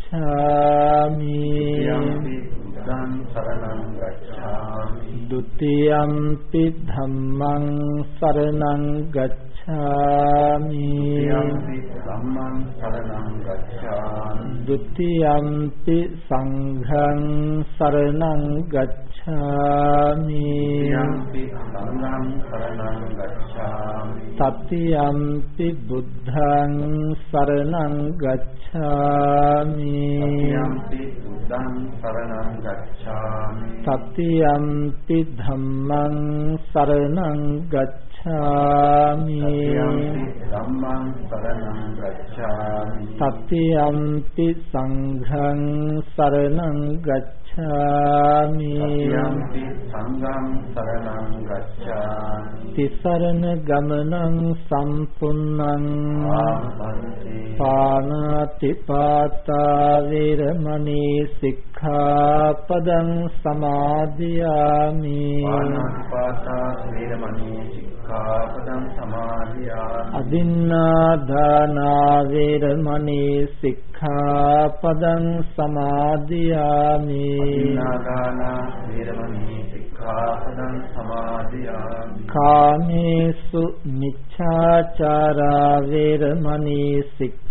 සරණං ගච්ඡාමි ဒ ුතියම්පි ධම්මං සරණං ගච්ඡාමි ධම්මං සරණං ගච්ඡාමි ဒ ුතියම්පි සංඝං සරණං ගච්ඡාමි තතියම්පි බුද්ධං සරණං ගච්ඡාමි තතියම්පි ධම්මං සරණං ගච්ඡාමි ගච්ඡාමි। තතියම්පි සංඝං සරණං ගච්ඡාමි। යම්පි සංඝං සරණං ගච්ඡාමි। තිසරණ ගමනං සම්පුන්නං පානාති පාතා වේරමණී සික්ඛාපදං සමාදියාමි। ආනාපාතා වේරමණී සික්ඛාපදං සමාදියාමි। අදින්නා දානා වේරමණී සික්ඛාපදං සමාදියාමි। ඉන්නාදානා වේරමණී සික්ඛාපදං සමාදියාමි। කාමේසු මිච්ඡාචාරා වේරමණී සික්ඛාපදං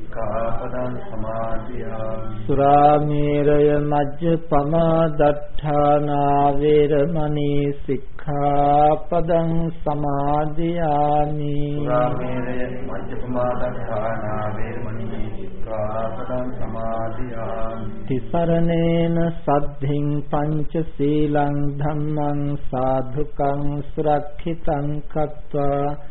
සික්ඛාපදං සමාදියාමි සුරාමේරය මජ්ජපමා දට්ඨානා වේරමණී සික්ඛාපදං සමාදියාමි සුරාමේරය මජ්ජපමාදඛානා වේරමණී සික්ඛාපදං සමාදියාමි තිසරණේන සද්ධින් පංච සීලං ධම්මං සාධුකං සුරක්ෂිතං කତ୍වා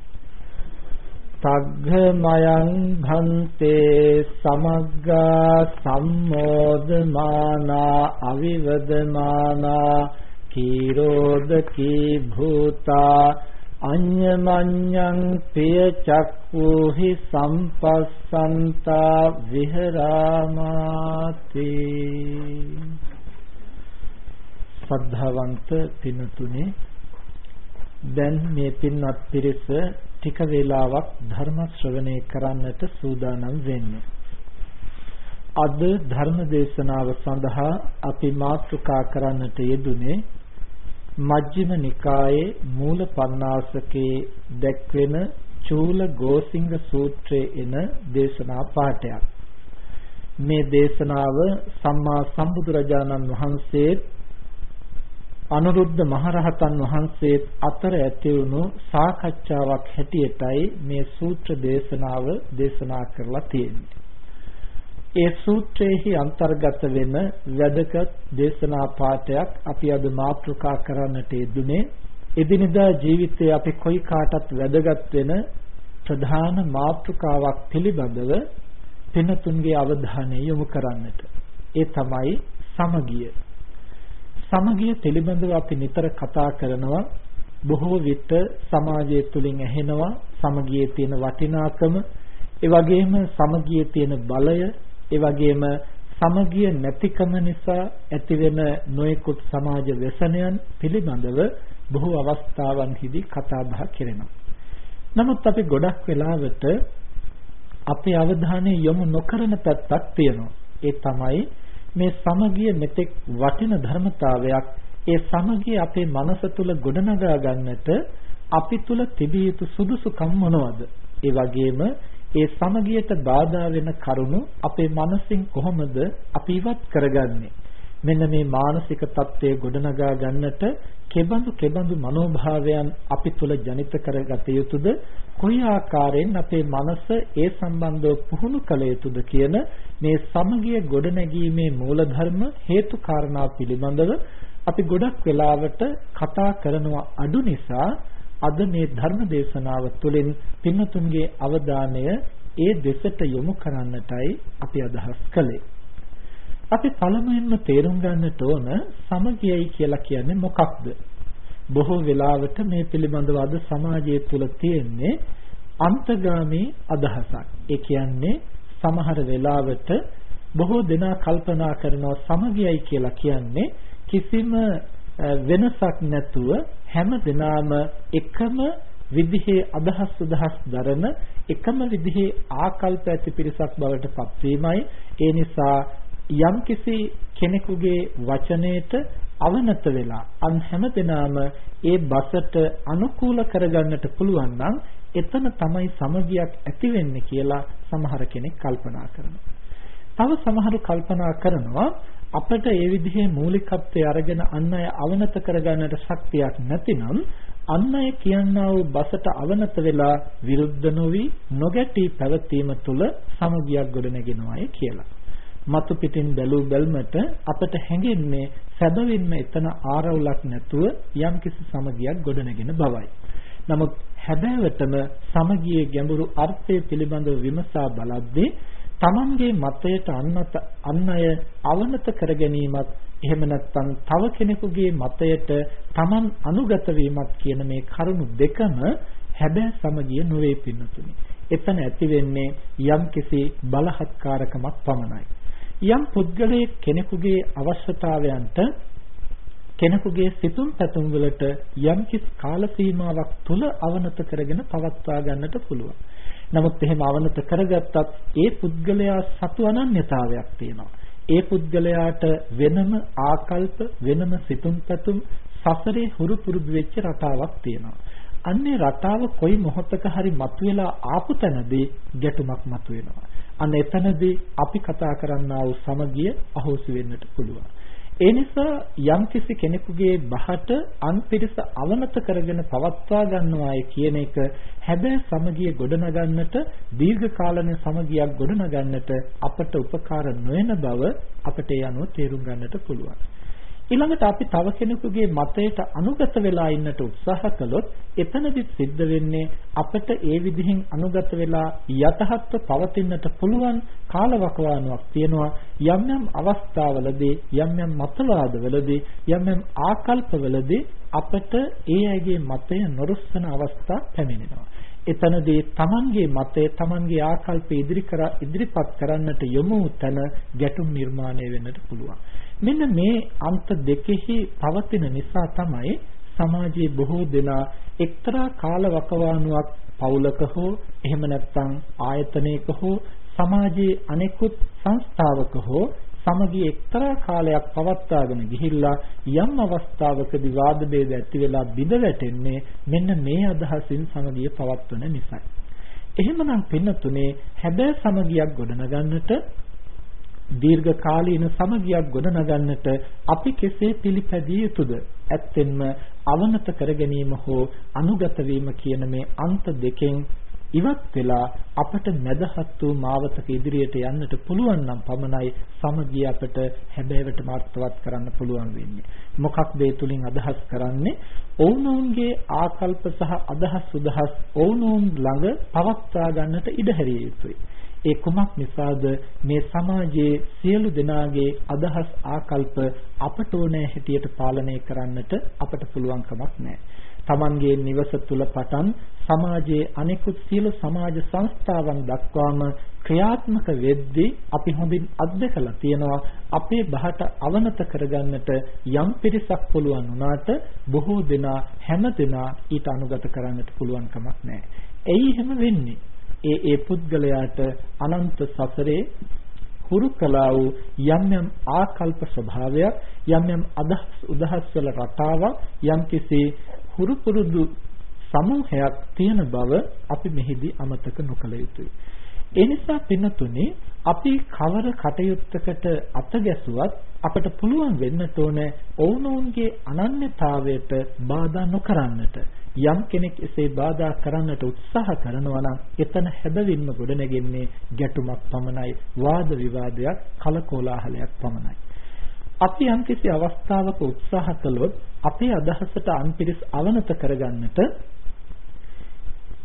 තග්ගමයං භන්තේ සමග්ගා සම්මෝදමානා අවිවදමානා කීරෝදකී භූතා අඤ්ඤමඤ්ඤං පිය චක්ඛුහි සම්පස්සන්තා විහරාමාති ශ්‍රද්ධාවන්ත පින්තුනේ දැන් මේ පින්වත් පිරිස ටික වේලාවක් ධර්ම ශ්‍රවණය කරන්නට සූදානම් වෙන්නේ අද ධර්ම දේශනාව සඳහා අපි මාතෘකා කරන්නට යෙදුනේ මජ්ක්‍ධිම නිකායේ මූල පණ්ණාසකේ දැක්වෙන චූල ගෝසිංග සූත්‍රයේ එන දේශනා පාඩයක්. මේ දේශනාව සම්මා සම්බුදුරජාණන් වහන්සේ අනුරුද්ධ මහරහතන් වහන්සේ අතර ඇති වුණු සාකච්ඡාවක් හැටියටයි මේ සූත්‍ර දේශනාව දේශනා කරලා තියෙන්නේ. ඒ සූත්‍රයේහි අන්තර්ගත වෙන වැදගත් දේශනා පාඩයක් අපි අද මාතෘකා කරන්නට යෙදුනේ එදිනදා ජීවිතයේ අපි කොයි කාටත් වැදගත් වෙන ප්‍රධාන මාතෘකාවක් පිළිබඳව පිනතුන්ගේ අවධානය යොමු කරන්නට. ඒ තමයි සමගිය. සමගිය පිළිබඳව අපි නිතර කතා කරනවා බොහෝ විට සමාජය තුලින් ඇහෙනවා සමගියේ තියෙන වටිනාකම ඒ වගේම සමගියේ තියෙන බලය ඒ වගේම සමගිය නැතිකම නිසා ඇතිවෙන නොයෙකුත් සමාජ व्यසනයන් පිළිබඳව බොහෝ අවස්ථාවන්හිදී කතා බහ කෙරෙනවා. නමුත් අපි ගොඩක් වෙලාවට අපේ අවධානය යොමු නොකරන පැත්තක් තියෙනවා. ඒ තමයි මේ සමගිය මෙතෙක් වටින ධර්මතාවයක් ඒ සමගිය අපේ මනස තුල ගොඩනගා ගන්නට අපි තුල තිබිය යුතු සුදුසුකම් මොනවද? ඒ වගේම ඒ සමගියට බාධා වෙන කරුණු අපේ මනසින් කොහොමද අපි ඉවත් කරගන්නේ? මෙන්න මේ මානසික தත්ත්වය ගොඩනගා ගන්නට කෙබඳු කෙබඳු මනෝභාවයන් අපි තුල ජනිත කරගත යුතුද කොයි ආකාරයෙන් අපේ මනස ඒ සම්බන්ධව පුහුණු කළ යුතුද කියන මේ සමගිය ගොඩනැගීමේ මූලධර්ම හේතු කාරණා පිළිබඳව අපි ගොඩක් වෙලාවට කතා කරනවා අඩු නිසා අද මේ ධර්ම දේශනාව තුළින් පින්නතුන්ගේ අවධානය ඒ දෙසට යොමු කරන්නටයි අපි අදහස් කළේ. අපි පළමුවෙන්ම තේරුම් ගන්නට ඕන සමගියයි කියලා කියන්නේ මොකක්ද? බොහෝ වෙලාවට මේ පිළිබඳව අද සමාජය තුළ තියෙන්නේ අන්තගාමී අදහසක්. ඒ කියන්නේ සමහර වෙලාවට බොහෝ දෙනා කල්පනා කරනවා සමගියයි කියලා කියන්නේ කිසිම වෙනසක් නැතුව හැම දිනාම එකම විදිහේ අදහස් උදහස් දරන එකම විදිහේ ආකල්ප ඇති පිරිසක් බවට පත්වීමයි ඒ නිසා යම්කිසි කෙනෙකුගේ වචනයට අවනත වෙලා අන් හැමදෙනාම ඒ බසට අනුකූල කරගන්නට පුළුවන් නම් එතන තමයි සමගියක් ඇති වෙන්නේ කියලා සමහර කෙනෙක් කල්පනා කරනවා. තව සමහරු කල්පනා කරනවා අපිට ඒ විදිහේ මූලිකත්වයේ අරගෙන අන් අය අවනත කරගන්නට ශක්තියක් නැතිනම් අන් අය කියනා වූ බසට අවනත වෙලා විරුද්ධ නොවි නොගැටි පැවතීම තුළ සමගියක් ගොඩනගෙනවායි කියලා. මතු පිටින් බැලූ බැල්මට අපට හැඟෙන්නේ සැබවින්ම එතන ආරවුලක් නැතුව යම්කිසි සමගියක් ගොඩනගෙන බවයි. නමුත් හැබෑවටම සමගියේ ගැඹුරු අර්ථය පිළිබඳව විමසා බලද්දී Tamanගේ මතයට අන්නත අන් අය අවනත කර ගැනීමත් එහෙම නැත්නම් තව කෙනෙකුගේ මතයට Taman අනුගත වීමත් කියන මේ කරුණු දෙකම හැබෑ සමගිය නොවේ පින්නතුනි. එතන ඇති වෙන්නේ යම්කිසි බලහත්කාරකමක් පමණයි. යම් පුද්ගලයෙක් කෙනෙකුගේ අවශ්‍යතාවයන්ට කෙනෙකුගේ සිතුම් පැතුම් වලට යම්කිසි කාල සීමාවක් තුල අවනත කරගෙන පවත්වා ගන්නට පුළුවන්. නමුත් එහෙම අවනත කරගත්තත් ඒ පුද්ගලයා සතු අනන්‍යතාවයක් තියෙනවා. ඒ පුද්ගලයාට වෙනම ආකල්ප වෙනම සිතුම් පැතුම් සසරේ හුරු පුරුදු වෙච්ච රටාවක් තියෙනවා. අන්නේ රටාව කොයි මොහොතක හරි මතුවලා ආපු තැනදී ගැටුමක් මතුවෙනවා. අන්න එතනදී අපි කතා කරන්නා වූ සමගිය අහෝසි වෙන්නට පුළුවන්. ඒ නිසා යම්කිසි කෙනෙකුගේ බහට අන් පිරිස අවනත කරගෙන පවත්වා ගන්නවායි කියන එක හැබැයි සමගිය ගොඩනගන්නට දීර්ඝ කාලන සමගියක් ගොඩනගන්නට අපට උපකාර නොවන බව අපට ඒ අනුව තේරුම් ගන්නට පුළුවන්. ඊළඟට අපි තව කෙනෙකුගේ මතයට අනුගත වෙලා ඉන්නට උත්සාහ කළොත් එතනදිත් සිද්ධ වෙන්නේ අපිට ඒ විදිහින් අනුගත වෙලා යටහත්ව පවතින්නට පුළුවන් කාලවකවානුවක් තියෙනවා. යම් යම් අවස්ථාවලදී යම් යම් මතවාදවලදී යම් යම් ආකල්පවලදී අපිට ඒ අයගේ මතය නොරුස්සන අවස්ථා පැමිණෙනවා. එතනදී Tamanගේ මතය Tamanගේ ආකල්ප ඉදිරි කර ඉදිරිපත් කරන්නට යොමු තැන ගැටුම් නිර්මාණය වෙන්නට පුළුවන්. මෙන්න මේ අන්ත දෙකෙහි පවතින නිසා තමයි සමාජයේ බොහෝ දෙනා එක්තරා කාලවකවානුවක් පවුලක හෝ එහෙම නැත්නම් ආයතනයක හෝ සමාජයේ අනෙකුත් සංස්ථාවක හෝ සමගිය එක්තරා කාලයක් පවත්වාගෙන ගිහිල්ලා යම් අවස්ථාවකදී වාද ભેද ඇති වෙලා බිඳ වැටෙන්නේ මෙන්න මේ අදහසින් සමගිය පවත්වන නිසායි. එහෙමනම් පින්නතුනේ හැබෑ සමගියක් ගොඩනගන්නට දීර්ඝ කාලීන සමගියක් ගොඩනගන්නට අපි කෙසේ පිළිපැදිය යුතුද? ඇත්තෙන්ම අවනත කර ගැනීම හෝ අනුගත වීම කියන මේ අන්ත දෙකෙන් ඉවත් වෙලා අපට මැදහත් වූ මාවතක ඉදිරියට යන්නට පුළුවන් නම් පමණයි සමගිය අපට හැබෑවට මාර්ථවත් කරන්න පුළුවන් වෙන්නේ. මොකක්ද ඒ තුලින් අදහස් කරන්නේ? ඔවුනොවුන්ගේ ආකල්ප සහ අදහස් සුදහස් ඔවුනොවුන් ළඟ පවත්වා ගන්නට ඉඩ හැරිය යුතුයි. ඒ කුමක් නිසාද මේ සමාජයේ සියලු දෙනාගේ අදහස් ආකල්ප අපට ඕනෑ හැටියට පාලනය කරන්නට අපට පුළුවන් කමක් නැහැ. Tamanගේ නිවස තුල පටන් සමාජයේ අනෙකුත් සියලු සමාජ සංස්ථාවන් දක්වාම ක්‍රියාත්මක වෙද්දී අපි හොඳින් අත්දකලා තියෙනවා අපේ බහට අවනත කරගන්නට යම් පිරිසක් පුළුවන් වුණාට බොහෝ දෙනා හැම දෙනා ඊට අනුගත කරන්නට පුළුවන් කමක් නැහැ. එයි එහෙම වෙන්නේ. ඒ ඒ පුද්ගලයාට අනන්ත සසරේ හුරු කළා වූ යම් යම් ආකල්ප ස්වභාවයක් යම් යම් අදහස් උදහස් වල රටාවක් යම් කිසි හුරු පුරුදු සමූහයක් තියෙන බව අපි මෙහිදී අමතක නොකළ යුතුයි. ඒ නිසා පින්නතුනේ අපි කවර කටයුත්තකට අත ගැසුවත් අපට පුළුවන් වෙන්නට ඕන ඔවුනොවුන්ගේ අනන්‍යතාවයට බාධා නොකරන්නට. යම් කෙනෙක් එසේ බාධා කරන්නට උත්සාහ කරනවා නම් එතන හැබවින්ම ගොඩනැගෙන්නේ ගැටුමක් පමණයි වාද විවාදයක් කලකෝලාහලයක් පමණයි අපි යම්කිසි අවස්ථාවක උත්සාහ කළොත් අපේ අදහසට අන්පිරිස් අවනත කරගන්නට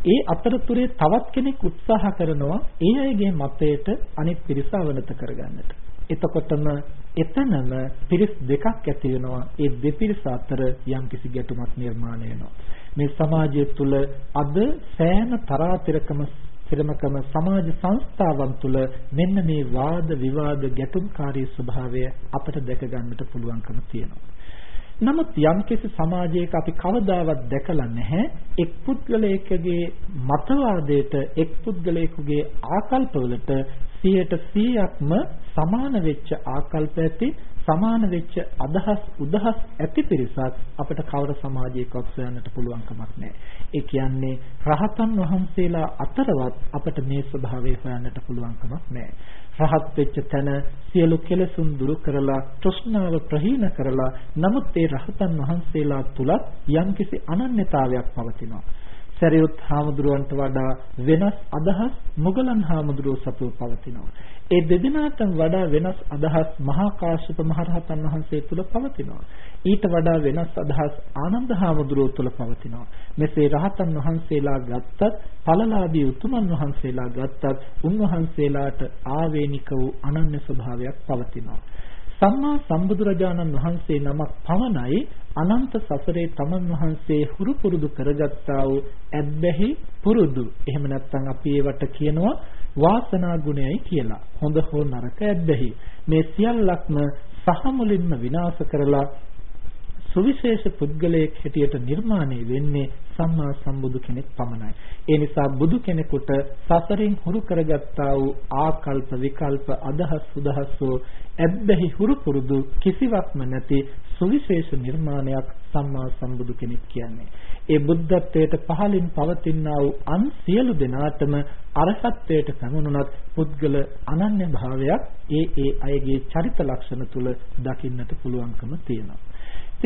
ඒ අතරතුරේ තවත් කෙනෙක් උත්සාහ කරනවා ඒ අයගේ මතයට අනිත් පිරිස අවනත කරගන්නට. එතකොටම එතනම පිරිස් දෙකක් ඇති වෙනවා. ඒ දෙපිරිස අතර යම්කිසි ගැටුමක් නිර්මාණය වෙනවා. මේ සමාජය තුළ අද සෑම තරාතිරකම ශ්‍රමකම සමාජ සංස්ථාවන් තුළ මෙන්න මේ වාද විවාද ගැටුම්කාරී ස්වභාවය අපට දැක ගන්නට පුළුවන්කම තියෙනවා. නමුත් යම්කිසි සමාජයක අපි කවදාවත් දැකලා නැහැ එක් පුද්ගලයෙකුගේ මතවාදයට එක් පුද්ගලයෙකුගේ ආකල්පවලට 100%ක්ම සමාන වෙච්ච ආකල්ප ඇති සමාන වෙච්ච අදහස් උදහස් ඇති පිරිසක් අපිට කවර සමාජයකවත් සොයන්නට පුළුවන් කමක් නැහැ. ඒ කියන්නේ රහතන් වහන්සේලා අතරවත් අපිට මේ ස්වභාවය හොයන්නට පුළුවන් කමක් නැහැ. රහත් වෙච්ච තැන සියලු කෙලෙසුන් දුරු කරලා තෘෂ්ණාව ප්‍රහීන කරලා නමුත් ඒ රහතන් වහන්සේලා තුලත් යම්කිසි අනන්‍යතාවයක් පවතිනවා. සරියුත් හාමුදුරුවන්ට වඩා වෙනස් අදහස් මුගලන් හාමුදුරුවෝ සතුව පවතිනවා. ඒ දෙදෙනාටම වඩා වෙනස් අදහස් මහා කාශ්‍යප මහරහතන් වහන්සේ තුල පවතිනවා. ඊට වඩා වෙනස් අදහස් ආනන්ද හාමුදුරුවෝ තුල පවතිනවා. මෙසේ රහතන් වහන්සේලා ගත්තත්, ඵලලාභී උතුමන් වහන්සේලා ගත්තත්, උන්වහන්සේලාට ආවේනික වූ අනන්‍ය ස්වභාවයක් පවතිනවා. සම්මා සම්බුදුරජාණන් වහන්සේ නමක් පමණයි අනන්ත සසරේ තමන් වහන්සේ හුරු පුරුදු කරගත්තා වූ ඇබ්බැහි පුරුදු. එහෙම නැත්නම් අපි ඒවට කියනවා වාසනා ගුණයයි කියලා. හොඳ හෝ නරක ඇබ්බැහි. මේ සියල්ලක්ම සහ මුලින්ම විනාශ කරලා සුවිශේෂ පුද්ගලයෙක් හැටියට නිර්මාණය වෙන්නේ සම්මා සම්බුදු කෙනෙක් පමණයි. ඒ නිසා බුදු කෙනෙකුට සසරින් හුරු කරගත්තා වූ ආකල්ප විකල්ප අදහස් සුදහස් වූ ඇබ්බැහි හුරු පුරුදු කිසිවක්ම නැති සුවිශේෂ නිර්මාණයක් සම්මා සම්බුදු කෙනෙක් කියන්නේ. ඒ බුද්ධත්වයට පහලින් පවතිනා වූ අන් සියලු දෙනාටම අරහත්ත්වයට පැමුණුනත් පුද්ගල අනන්‍ය භාවයක් ඒ ඒ අයගේ චරිත ලක්ෂණ තුල දකින්නට පුළුවන්කම තියෙනවා.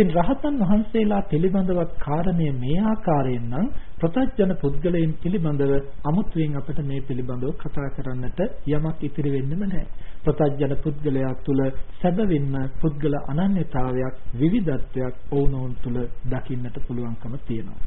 ඉතින් රහතන් වහන්සේලා පිළිබඳවත් කාරණය මේ ආකාරයෙන් නම් ප්‍රත්‍යජන පුද්ගලයන් පිළිබඳව අමුතුවෙන් අපිට මේ පිළිබඳව කතා කරන්නට යමක් ඉතිරි වෙන්නෙම නැහැ. ප්‍රත්‍යජන පුද්ගලයා තුළ සැබවින්ම පුද්ගල අනන්‍යතාවයක් විවිධත්වයක් වුණොන් තුළ දකින්නට පුළුවන්කම තියෙනවා.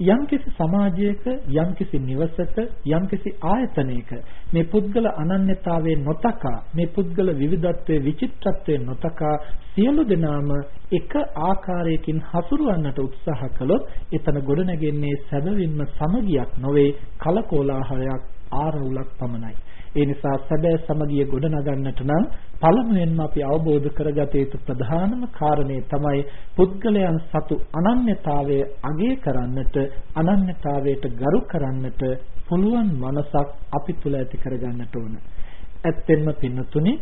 යම්කිසි සමාජයක යම්කිසි නිවසක යම්කිසි ආයතනයක මේ පුද්ගල අනන්‍යතාවයේ නොතකා මේ පුද්ගල විවිධත්වයේ විචිත්‍රත්වයේ නොතකා සියලු දෙනාම එක ආකාරයකින් හසුරවන්නට උත්සාහ කළොත් එතන ගොඩනැගෙන්නේ සැබවින්ම සමගියක් නොවේ කලකෝලාහලයක් ආරවුලක් පමණයි ඒ නිසා සැබෑ සමගිය ගොඩනගන්නට නම් පළමුවෙන්ම අපි අවබෝධ කරගත යුතු ප්‍රධානම කාරණේ තමයි පුද්ගලයන් සතු අනන්‍යතාවය අගය කරන්නට අනන්‍යතාවයට ගරු කරන්නට පුළුවන් මනසක් අපි තුල ඇති කරගන්නට ඕන. ඇත්තෙන්ම පින්නතුනේ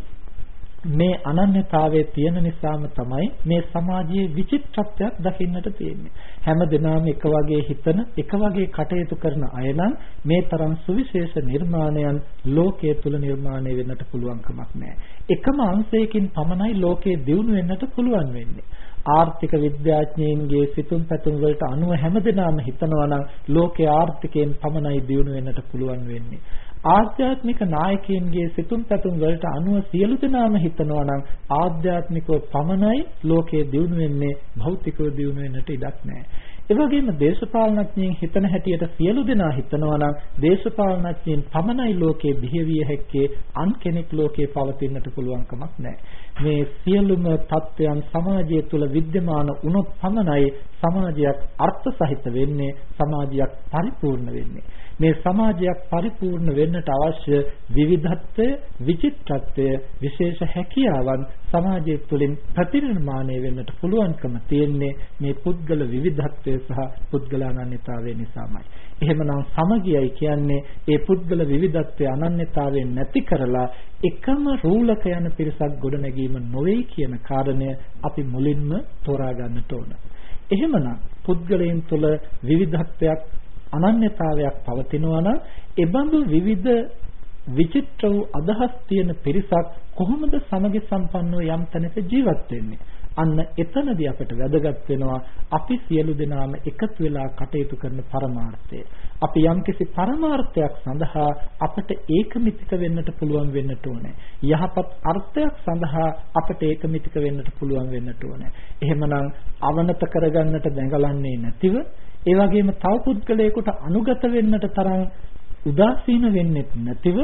මේ අනන්‍යතාවයේ තියෙන නිසාම තමයි මේ සමාජයේ විචිත්‍රත්වයක් දකින්නට තියෙන්නේ. හැම දිනම එක වගේ හිතන, එක වගේ කටයුතු කරන අය නම් මේ තරම් සුවිශේෂ නිර්මාණයන් ලෝකයේ තුල නිර්මාණය වෙන්නට පුළුවන් කමක් නැහැ. එකම අංශයකින් පමණයි ලෝකයේ දියුණු වෙන්නට පුළුවන් වෙන්නේ. ආර්ථික විද්‍යාඥයින්ගේ සිතුම් පැතුම් වලට අනුව හැමදෙනාම හිතනවා නම් ලෝකයේ ආර්ථිකයෙන් පමණයි දියුණු වෙන්නට පුළුවන් වෙන්නේ. ආධ්‍යාත්මික නායකයන්ගේ සිතුම් පැතුම් වලට අනුව සියලු දෙනාම හිතනවා නම් ආධ්‍යාත්මිකව පමණයි ලෝකයේ දියුණු වෙන්නේ භෞතිකව දියුණු වෙන්නට ඉඩක් නැහැ. ඒ වගේම දේශපාලනඥයින් හිතන හැටියට සියලු දෙනා හිතනවා නම් දේශපාලනඥයින් පමණයි ලෝකේ බිහිවිය හැක්කේ අන් කෙනෙක් ලෝකේ පවතින්නට පුළුවන් කමක් නැහැ. මේ සියලුම தත්වයන් සමාජය තුළ विद्यमान වුණොත් පමණයි සමාජයක් අර්ථ සහිත වෙන්නේ, සමාජයක් පරිපූර්ණ වෙන්නේ. මේ සමාජයක් පරිපූර්ණ වෙන්නට අවශ්‍ය විවිධත්වය, විචිත්‍රත්වය, විශේෂ හැකියාවන් සමාජය තුළින් ප්‍රතිනිර්මාණය වෙන්නට පුළුවන්කම තියෙන්නේ මේ පුද්ගල විවිධත්වය සහ පුද්ගල අනන්‍යතාවය නිසාමයි. එහෙමනම් සමගියයි කියන්නේ ඒ පුද්ගල විවිධත්වය අනන්‍යතාවයෙන් නැති කරලා එකම රූලක යන පිරිසක් ගොඩනැගීම නොවේ කියන කාරණය අපි මුලින්ම තෝරා ගන්නට ඕන. එහෙමනම් පුද්ගලයන් තුළ විවිධත්වයක් අනන්‍යතාවයක් පවතිනවා නම් එබඳු විවිධ විචිත්‍ර වූ අදහස් තියෙන පිරිසක් කොහොමද සමගි සම්පන්නව යම් තැනක ජීවත් වෙන්නේ අන්න එතනදී අපිට වැදගත් වෙනවා අපි සියලු දෙනාම එකතු වෙලා කටයුතු කරන පරමාර්ථය. අපි යම්කිසි පරමාර්ථයක් සඳහා අපිට ඒකමිතික වෙන්නට පුළුවන් වෙන්නට ඕනේ. යහපත් අර්ථයක් සඳහා අපිට ඒකමිතික වෙන්නට පුළුවන් වෙන්නට ඕනේ. එහෙමනම් අවනත කරගන්නට දැඟලන්නේ නැතිව ඒ වගේම තව පුද්ගලයෙකුට අනුගත වෙන්නට තරම් උදාසීන වෙන්නේ නැතිව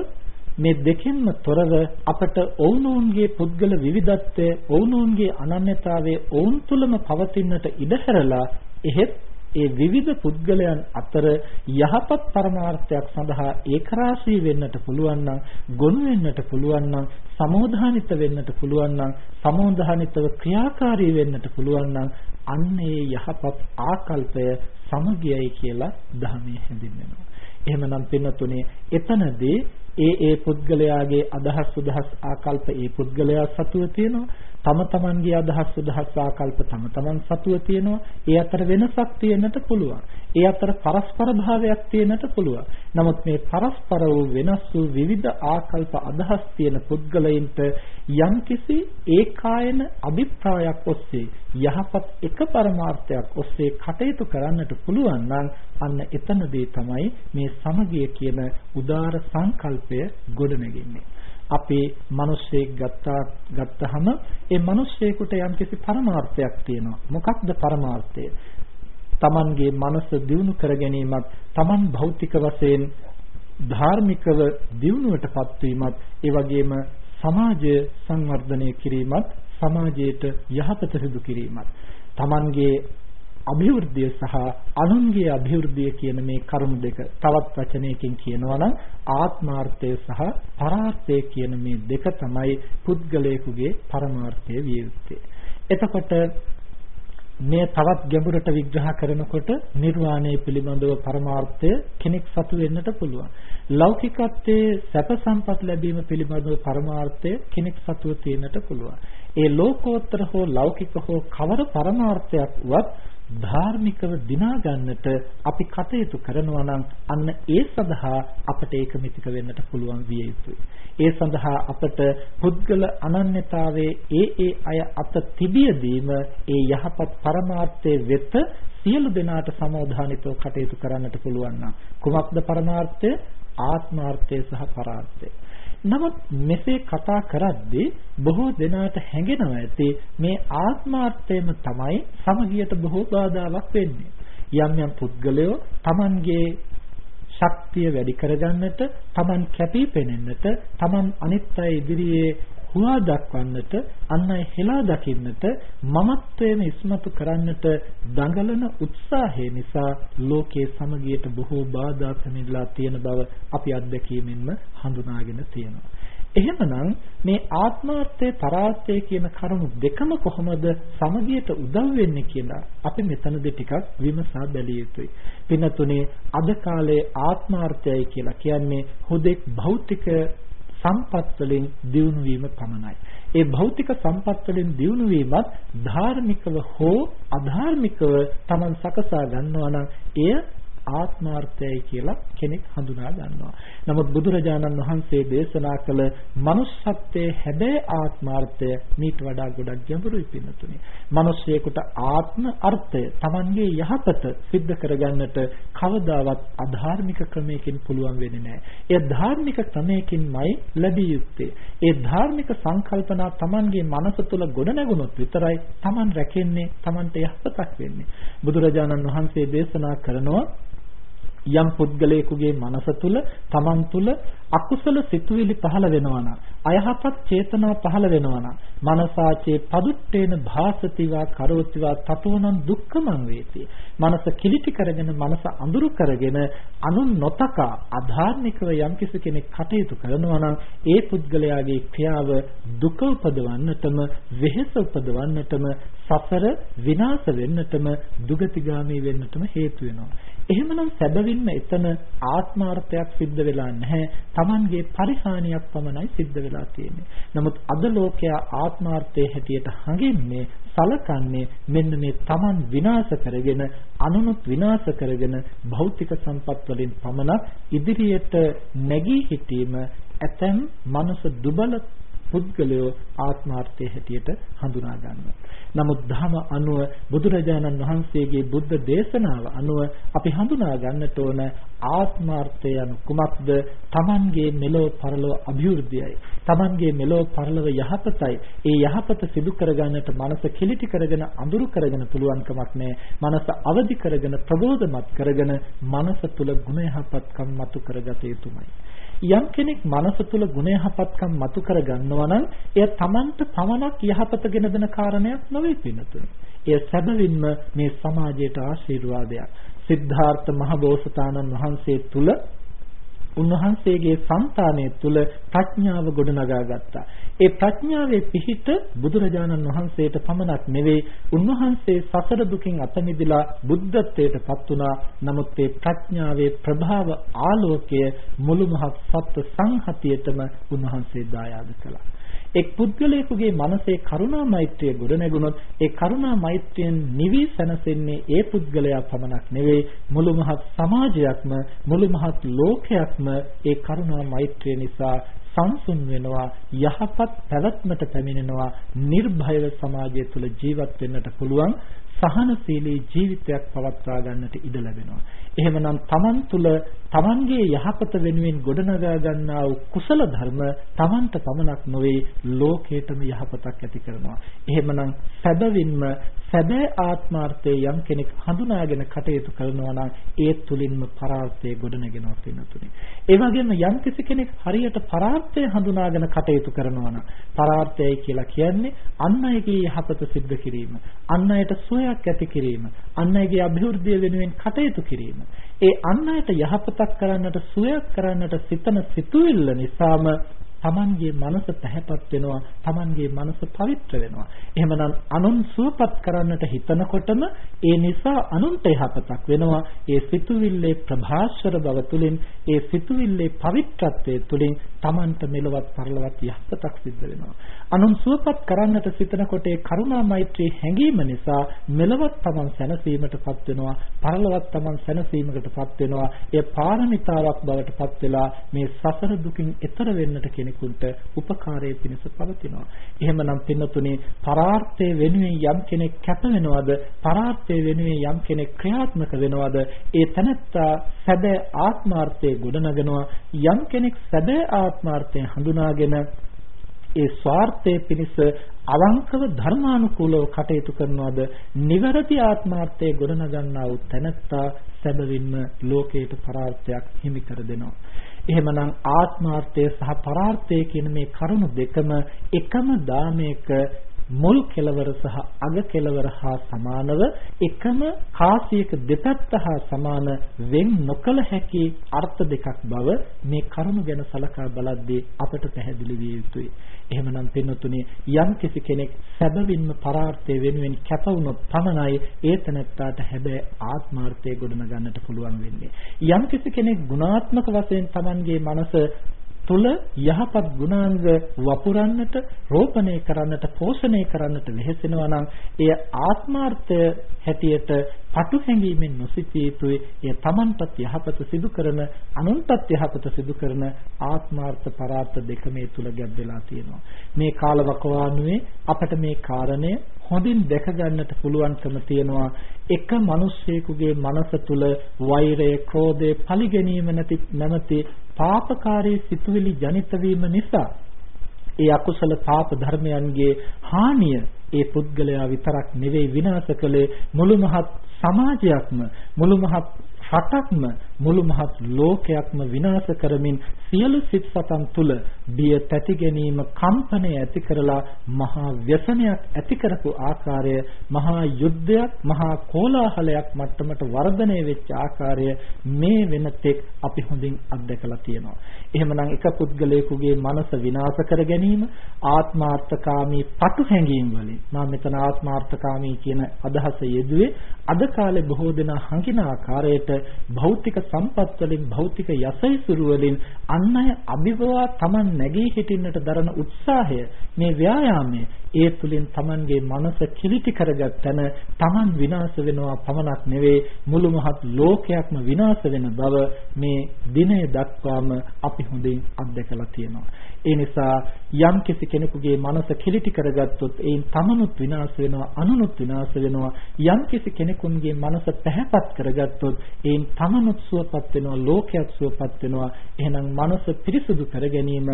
මේ දෙකෙන්ම තොරව අපට ඔවුනොවුන්ගේ පුද්ගල විවිධත්වය ඔවුනොවුන්ගේ අනන්‍යතාවය ඔවුන් තුළම පවතින්නට ඉඩ හැරලා එහෙත් ඒ විවිධ පුද්ගලයන් අතර යහපත් පරමාර්ථයක් සඳහා ඒකරාශී වෙන්නට පුළුවන් නම් ගොනු වෙන්නට පුළුවන් නම් සමෝධානිත වෙන්නට පුළුවන් නම් සමෝධානිතව ක්‍රියාකාරී වෙන්නට පුළුවන් නම් අන්නේ යහපත් ආකල්පය සමගියයි කියලා ධර්මයේ හැඳින්වෙනවා. එහෙමනම් පින්නතුනේ එතනදී ඒ ඒ පුද්ගලයාගේ අදහස් සුදහස් ආකල්ප ඒ පුද්ගලයා සතුව තියෙනවා. තම තමන්ගේ අදහස් සුදහස් ආකල්ප තම තමන් සතුව තියෙනවා. ඒ අතර වෙනසක් තියෙන්නට පුළුවන්. ඒ අතර පරස්පර භාවයක් තියෙන්නට පුළුවන්. නමුත් මේ පරස්පර වූ වෙනස් වූ විවිධ ආකල්ප අදහස් තියෙන පුද්ගලයින්ට යම්කිසි ඒකායන අභිප්‍රායක් ඔස්සේ යහපත් එක පරමාර්ථයක් ඔස්සේ කටයුතු කරන්නට පුළුවන් නම් අන්න එතනදී තමයි මේ සමගිය කියන උදාර සංකල්පය ගොඩනැගෙන්නේ. අපේ මිනිස්සෙක් ගත්තා ගත්තහම ඒ මිනිස්සෙකුට යම්කිසි පරමාර්ථයක් තියෙනවා. මොකක්ද පරමාර්ථය? Tamanගේ මනස දියුණු කර ගැනීමත්, Taman භෞතික වශයෙන් ධාර්මිකව දියුණුවටපත් වීමත්, ඒ වගේම සමාජය සංවර්ධනය කිරීමත්, සමාජයට යහපත සිදු කිරීමත්, Tamanගේ අභිවෘද්ධිය සහ අනුන්ගේ අභිවෘද්ධිය කියන මේ කරුණු දෙක තවත් වචනයකින් කියනවා නම් ආත්මාර්ථය සහ පරාර්ථය කියන මේ දෙක තමයි පුද්ගලයෙකුගේ පරමාර්ථය විය යුත්තේ. එතකොට මේ තවත් ගැඹුරට විග්‍රහ කරනකොට නිර්වාණය පිළිබඳව පරමාර්ථය කෙනෙක් සතු වෙන්නට පුළුවන්. ලෞකිකත්වයේ සැප සම්පත් ලැබීම පිළිබඳව පරමාර්ථය කෙනෙක් සතුව තියෙන්නට පුළුවන්. ඒ ලෝකෝත්තර හෝ ලෞකික හෝ කවර පරමාර්ථයක් වත් ධාර්මිකව දිනා ගන්නට අපි කටයුතු කරනවා නම් අන්න ඒ සඳහා අපට ඒකමිතික වෙන්නට පුළුවන් විය යුතුයි. ඒ සඳහා අපට පුද්ගල අනන්‍යතාවයේ ඒ ඒ අය අත තිබියදීම ඒ යහපත් පරමාර්ථයේ වෙත සියලු දෙනාට සමෝධානිතව කටයුතු කරන්නට පුළුවන් නම් කුමක්ද පරමාර්ථය? ආත්මාර්ථය සහ පරාර්ථය. නමුත් මෙසේ කතා කරද්දී බොහෝ දෙනාට හැඟෙනවා ඇති මේ ආත්මාර්ථයම තමයි සමගියට බොහෝ බාධාවක් වෙන්නේ. යම් යම් පුද්ගලයෝ Tamanගේ ශක්තිය වැඩි කරගන්නට, Taman කැපී පෙනෙන්නට, Taman අනිත් අය ඉදිරියේ හුවා දක්වන්නට අන් අය හෙලා දකින්නට මමත්වයෙන් ඉස්මතු කරන්නට දඟලන උත්සාහය නිසා ලෝකයේ සමගියට බොහෝ බාධා පැමිණලා තියෙන බව අපි අත්දැකීමෙන්ම හඳුනාගෙන තියෙනවා. එහෙමනම් මේ ආත්මාර්ථය පරාර්ථය කියන කරුණු දෙකම කොහොමද සමගියට උදව් වෙන්නේ කියලා අපි මෙතනදී ටිකක් විමසා බැලිය යුතුයි. පින්නතුනේ අද කාලේ ආත්මාර්ථයයි කියලා කියන්නේ හුදෙක් භෞතික සම්පත් වලින් දියුණු වීම පමණයි. ඒ භෞතික සම්පත් වලින් දියුණු වීමත් ධාර්මිකව හෝ අධාර්මිකව Taman සකසා ගන්නවා නම් එය ආත්මාර්ථයයි කියලා කෙනෙක් හඳුනා ගන්නවා. නමුත් බුදුරජාණන් වහන්සේ දේශනා කළ manussත්වයේ හැබෑ ආත්මාර්ථය මීට වඩා ගොඩක් ගැඹුරුයි පින්නතුනි. මිනිස්සෙකුට ආත්ම අර්ථය Tamanගේ යහපත සිද්ධ කරගන්නට කවදාවත් අධාර්මික ක්‍රමයකින් පුළුවන් වෙන්නේ නැහැ. ඒ ධාර්මික ක්‍රමයකින්මයි ලැබිය යුත්තේ. ඒ ධාර්මික සංකල්පනා Tamanගේ මනස තුළ ගොඩනැගුණොත් විතරයි Taman රැකෙන්නේ Tamanට යහපතක් වෙන්නේ. බුදුරජාණන් වහන්සේ දේශනා කරනවා යම් පුද්ගලයෙකුගේ මනස තුල තමන් තුල අකුසල සිතුවිලි පහළ වෙනවා නම් අයහපත් චේතනා පහළ වෙනවා නම් මනසාචේ පදුට්ටේන භාසතිවා කරෝතිවා තතෝනම් දුක්ඛමං වේති. මනස කිලිටි කරගෙන මනස අඳුරු කරගෙන අනුන් නොතකා අධාර්මිකව යම්කිසි කෙනෙක් කටයුතු කරනවා නම් ඒ පුද්ගලයාගේ ක්‍රියාව දුක උපදවන්නටම වෙහෙස උපදවන්නටම සසර විනාශ වෙන්නටම දුගතිගාමී වෙන්නටම හේතු වෙනවා. එහෙමනම් සැබවින්ම එතන ආත්මාර්ථයක් සිද්ධ වෙලා නැහැ. Tamanගේ පරිහානියක් පමණයි සිද්ධ වෙලා තියෙන්නේ. නමුත් අද ලෝකයා ආත්මාර්ථයේ හැටියට හඟින්නේ සලකන්නේ මෙන්න මේ Taman විනාශ කරගෙන අනුනුත් විනාශ කරගෙන භෞතික සම්පත් වලින් පමණක් ඉදිරියට නැගී සිටීම ඇතැම් මනස දුබල පුද්ගලයෝ ආත්මාර්ථයේ හැටියට හඳුනා ගන්නවා. නමුත් ධම අනුව බුදුරජාණන් වහන්සේගේ බුද්ධ දේශනාව අනුව අපි හඳුනා ගන්නට ඕන ආත්මාර්ථය anu කුමක්ද? Tamanගේ මෙලොව පරලොව අභිවෘද්ධියයි. Tamanගේ මෙලොව පරලොව යහපතයි. ඒ යහපත සිදු කරගන්නට මනස කිලිටි කරගෙන අඳුරු කරගෙන පුළුවන් කමක් නැහැ. මනස අවදි කරගෙන ප්‍රබෝධමත් කරගෙන මනස තුල ගුණ යහපත්කම් මතු කරගත යුතුමයි. යම් කෙනෙක් මනස තුල ගුණ යහපත්කම් මතු කර ගන්නවා නම් එය Tamanට පමණක් යහපත ගෙන දෙන කාරණයක් නොවේ පිනතුනි. එය සැබවින්ම මේ සමාජයට ආශිර්වාදයක්. සිද්ධාර්ථ මහබෝසතාණන් වහන්සේ තුල උන්වහන්සේගේ సంతානය තුල ප්‍රඥාව ගොඩනගා ගත්තා. ඒ ප්‍රඥාවේ පිහිට බුදුරජාණන් වහන්සේට පමණක් නෙවෙයි උන්වහන්සේ සසර දුකින් අත මිදලා බුද්ධත්වයට පත් වුණා. නමුත් ඒ ප්‍රඥාවේ ප්‍රභාව ආලෝකය මුළු මහත් සත්ත්ව සංහතියටම උන්වහන්සේ දායාද කළා. එක් පුද්ගලයෙකුගේ මනසේ කරුණා මෛත්‍රිය ගොඩනැගුණොත් ඒ කරුණා මෛත්‍රියෙන් නිවි සැනසෙන්නේ ඒ පුද්ගලයා පමණක් නෙවෙයි මුළු මහත් සමාජයක්ම මුළු මහත් ලෝකයක්ම ඒ කරුණා මෛත්‍රිය නිසා සංසුන් වෙනවා යහපත් පැවැත්මට පැමිණෙනවා නිර්භයව සමාජය තුළ ජීවත් වෙන්නට පුළුවන් සහනශීලී ජීවිතයක් පවත්වා ගන්නට ඉඩ ලැබෙනවා. එහෙමනම් Taman තුල Tamanගේ යහපත වෙනුවෙන් ගොඩනගා ගන්නා වූ කුසල ධර්ම Tamanට පමණක් නොවේ ලෝකේටම යහපතක් ඇති කරනවා. එහෙමනම් සැබවින්ම සැබෑ ආත්මාර්ථයේ යම් කෙනෙක් හඳුනාගෙන කටයුතු කරනවා නම් ඒ තුලින්ම පරාර්ථය ගොඩනගෙනවා වෙනතුනේ. ඒ වගේම යම් කිසි කෙනෙක් හරියට පරාර්ථය හඳුනාගෙන කටයුතු කරනවා නම් පරාර්ථයයි කියලා කියන්නේ අන් අයගේ යහපත සිද්ධ කිරීම, අන් අයට සුවයක් ඇති කිරීම, අන් අයගේ අභිවෘද්ධිය වෙනුවෙන් කටයුතු කිරීම. ඒ අන් අයට යහපතක් කරන්නට සුවයක් කරන්නට සිතන සිතුවිල්ල නිසාම Tamanගේ මනස පැහැපත් වෙනවා Tamanගේ මනස පවිත්‍ර වෙනවා. එහෙමනම් අනුන් සුවපත් කරන්නට හිතනකොටම ඒ නිසා අනුන්ට යහපතක් වෙනවා. ඒ සිතුවිල්ලේ ප්‍රභාස්වර බව තුලින් ඒ සිතුවිල්ලේ පවිත්‍රත්වයේ තුලින් Tamanට මෙලවත් පරලවත් යහපතක් සිද්ධ වෙනවා. අනුන් සුවපත් කරන්නට සිතනකොට ඒ කරුණා මෛත්‍රී හැඟීම නිසා මෙලවත් Taman සැනසීමටපත් වෙනවා. පරලොවත් Taman සැනසීමකටපත් වෙනවා. ඒ පාරමිතාවක් බවට පත් වෙලා මේ සසර දුකින් එතර වෙන්නට කෙනෙක් කෙනෙකුට උපකාරයේ පිණිස පවතිනවා. එහෙමනම් පින්නතුනේ පරාර්ථය වෙනුවෙන් යම් කෙනෙක් කැප වෙනවද? පරාර්ථය වෙනුවෙන් යම් කෙනෙක් ක්‍රියාත්මක වෙනවද? ඒ තනත්තා සැබෑ ආත්මාර්ථයේ ගොඩනගනවා. යම් කෙනෙක් සැබෑ ආත්මාර්ථය හඳුනාගෙන ඒ ස්වార్థයේ පිණිස අවංකව ධර්මානුකූලව කටයුතු කරනවාද නිවැරදි ආත්මාර්ථයේ ගොඩනගන්නා වූ තැනැත්තා සැබවින්ම ලෝකයට පරාර්ථයක් හිමි කර දෙනවා එහෙමනම් ආත්මාර්ථය සහ පරාර්ථය කියන මේ කරුණු දෙකම එකම දාමයක මුල් කෙලවර සහ අග කෙලවර හා සමානව එකම කාසියක දෙපැත්ත හා සමාන වෙන් නොකල හැකි අර්ථ දෙකක් බව මේ කරුණු ගැන සලකා බලද්දී අපට පැහැදිලි විය යුතුයි. එහෙමනම් පින්නතුනේ යම් කිසි කෙනෙක් සැබවින්ම පරාර්ථය වෙනුවෙන් කැප වුණොත් පමණයි ඒ තැනත්තාට හැබැයි ආත්මාර්ථය ගොඩනගන්නට පුළුවන් වෙන්නේ. යම් කිසි කෙනෙක් ගුණාත්මක වශයෙන් Tamanගේ මනස තුල යහපත් ගුණාංග වපුරන්නට, රෝපණය කරන්නට, පෝෂණය කරන්නට වෙහෙසෙනවා නම් එය ආත්මාර්ථය හැටියට පටු හැඟීමෙන් නොසිතිය යුතුයි. එය Tamanටත් යහපත සිදු කරන, අනුන්ටත් යහපත සිදු කරන ආත්මාර්ථ පරාර්ථ දෙක මේ තුල ගැබ් වෙලා තියෙනවා. මේ කාලවකවානුවේ අපට මේ කාරණය හොඳින් දැක ගන්නට පුළුවන්කම තියෙනවා එක මිනිස්සෙකුගේ මනස තුල වෛරය, ක්‍රෝධය, පරිගැනීම නැති නැමැති පාපකාරී සිතුවිලි ජනිත වීම නිසා ඒ අකුසල පාප ධර්මයන්ගේ හානිය ඒ පුද්ගලයා විතරක් නෙවෙයි විනාශ කළේ මුළු මහත් සමාජයක්ම මුළු මහත් රටක්ම මුළු මහත් ලෝකයක්ම විනාශ කරමින් සියලු සිත් සතන් තුල බිය තැති ගැනීම කම්පනය ඇති කරලා මහා ව්‍යසනයක් ඇති කරපු ආකාරය මහා යුද්ධයක් මහා කෝලාහලයක් මට්ටමට වර්ධනය වෙච්ච ආකාරය මේ වෙනතෙක් අපි හොඳින් අත්දැකලා තියෙනවා. එහෙමනම් එක පුද්ගලයෙකුගේ මනස විනාශ කර ගැනීම ආත්මාර්ථකාමී පටු හැඟීම් වලින් මම මෙතන ආත්මාර්ථකාමී කියන අදහස යෙදුවේ අද කාලේ බොහෝ දෙනා හංගින ආකාරයට භෞතික සම්පත් වලින් භෞතික යසයිසුරු වලින් අන් අය අභිභවා Taman නැගී හිටින්නට දරන උත්සාහය මේ ව්‍යායාමය ඒ තුලින් Tamanගේ මනස කිලිටි කරගත් තැන Taman විනාශ වෙනවා පමණක් නෙවෙයි මුළු මහත් ලෝකයක්ම විනාශ වෙන බව මේ දිනය දක්වාම අපි හොඳින් අත්දැකලා තියෙනවා. ඒ නිසා යම් කිසි කෙනෙකුගේ මනස කිලිටි කරගත්තොත් ඒන් තමනුත් විනාශ වෙනවා අනුනුත් විනාශ වෙනවා. යම් කිසි කෙනෙකුගේ මනස පැහැපත් කරගත්තොත් ඒන් තමනුත් සුවපත් වෙනවා ලෝකයක් සුවපත් වෙනවා. එහෙනම් මනස පිරිසුදු කර ගැනීම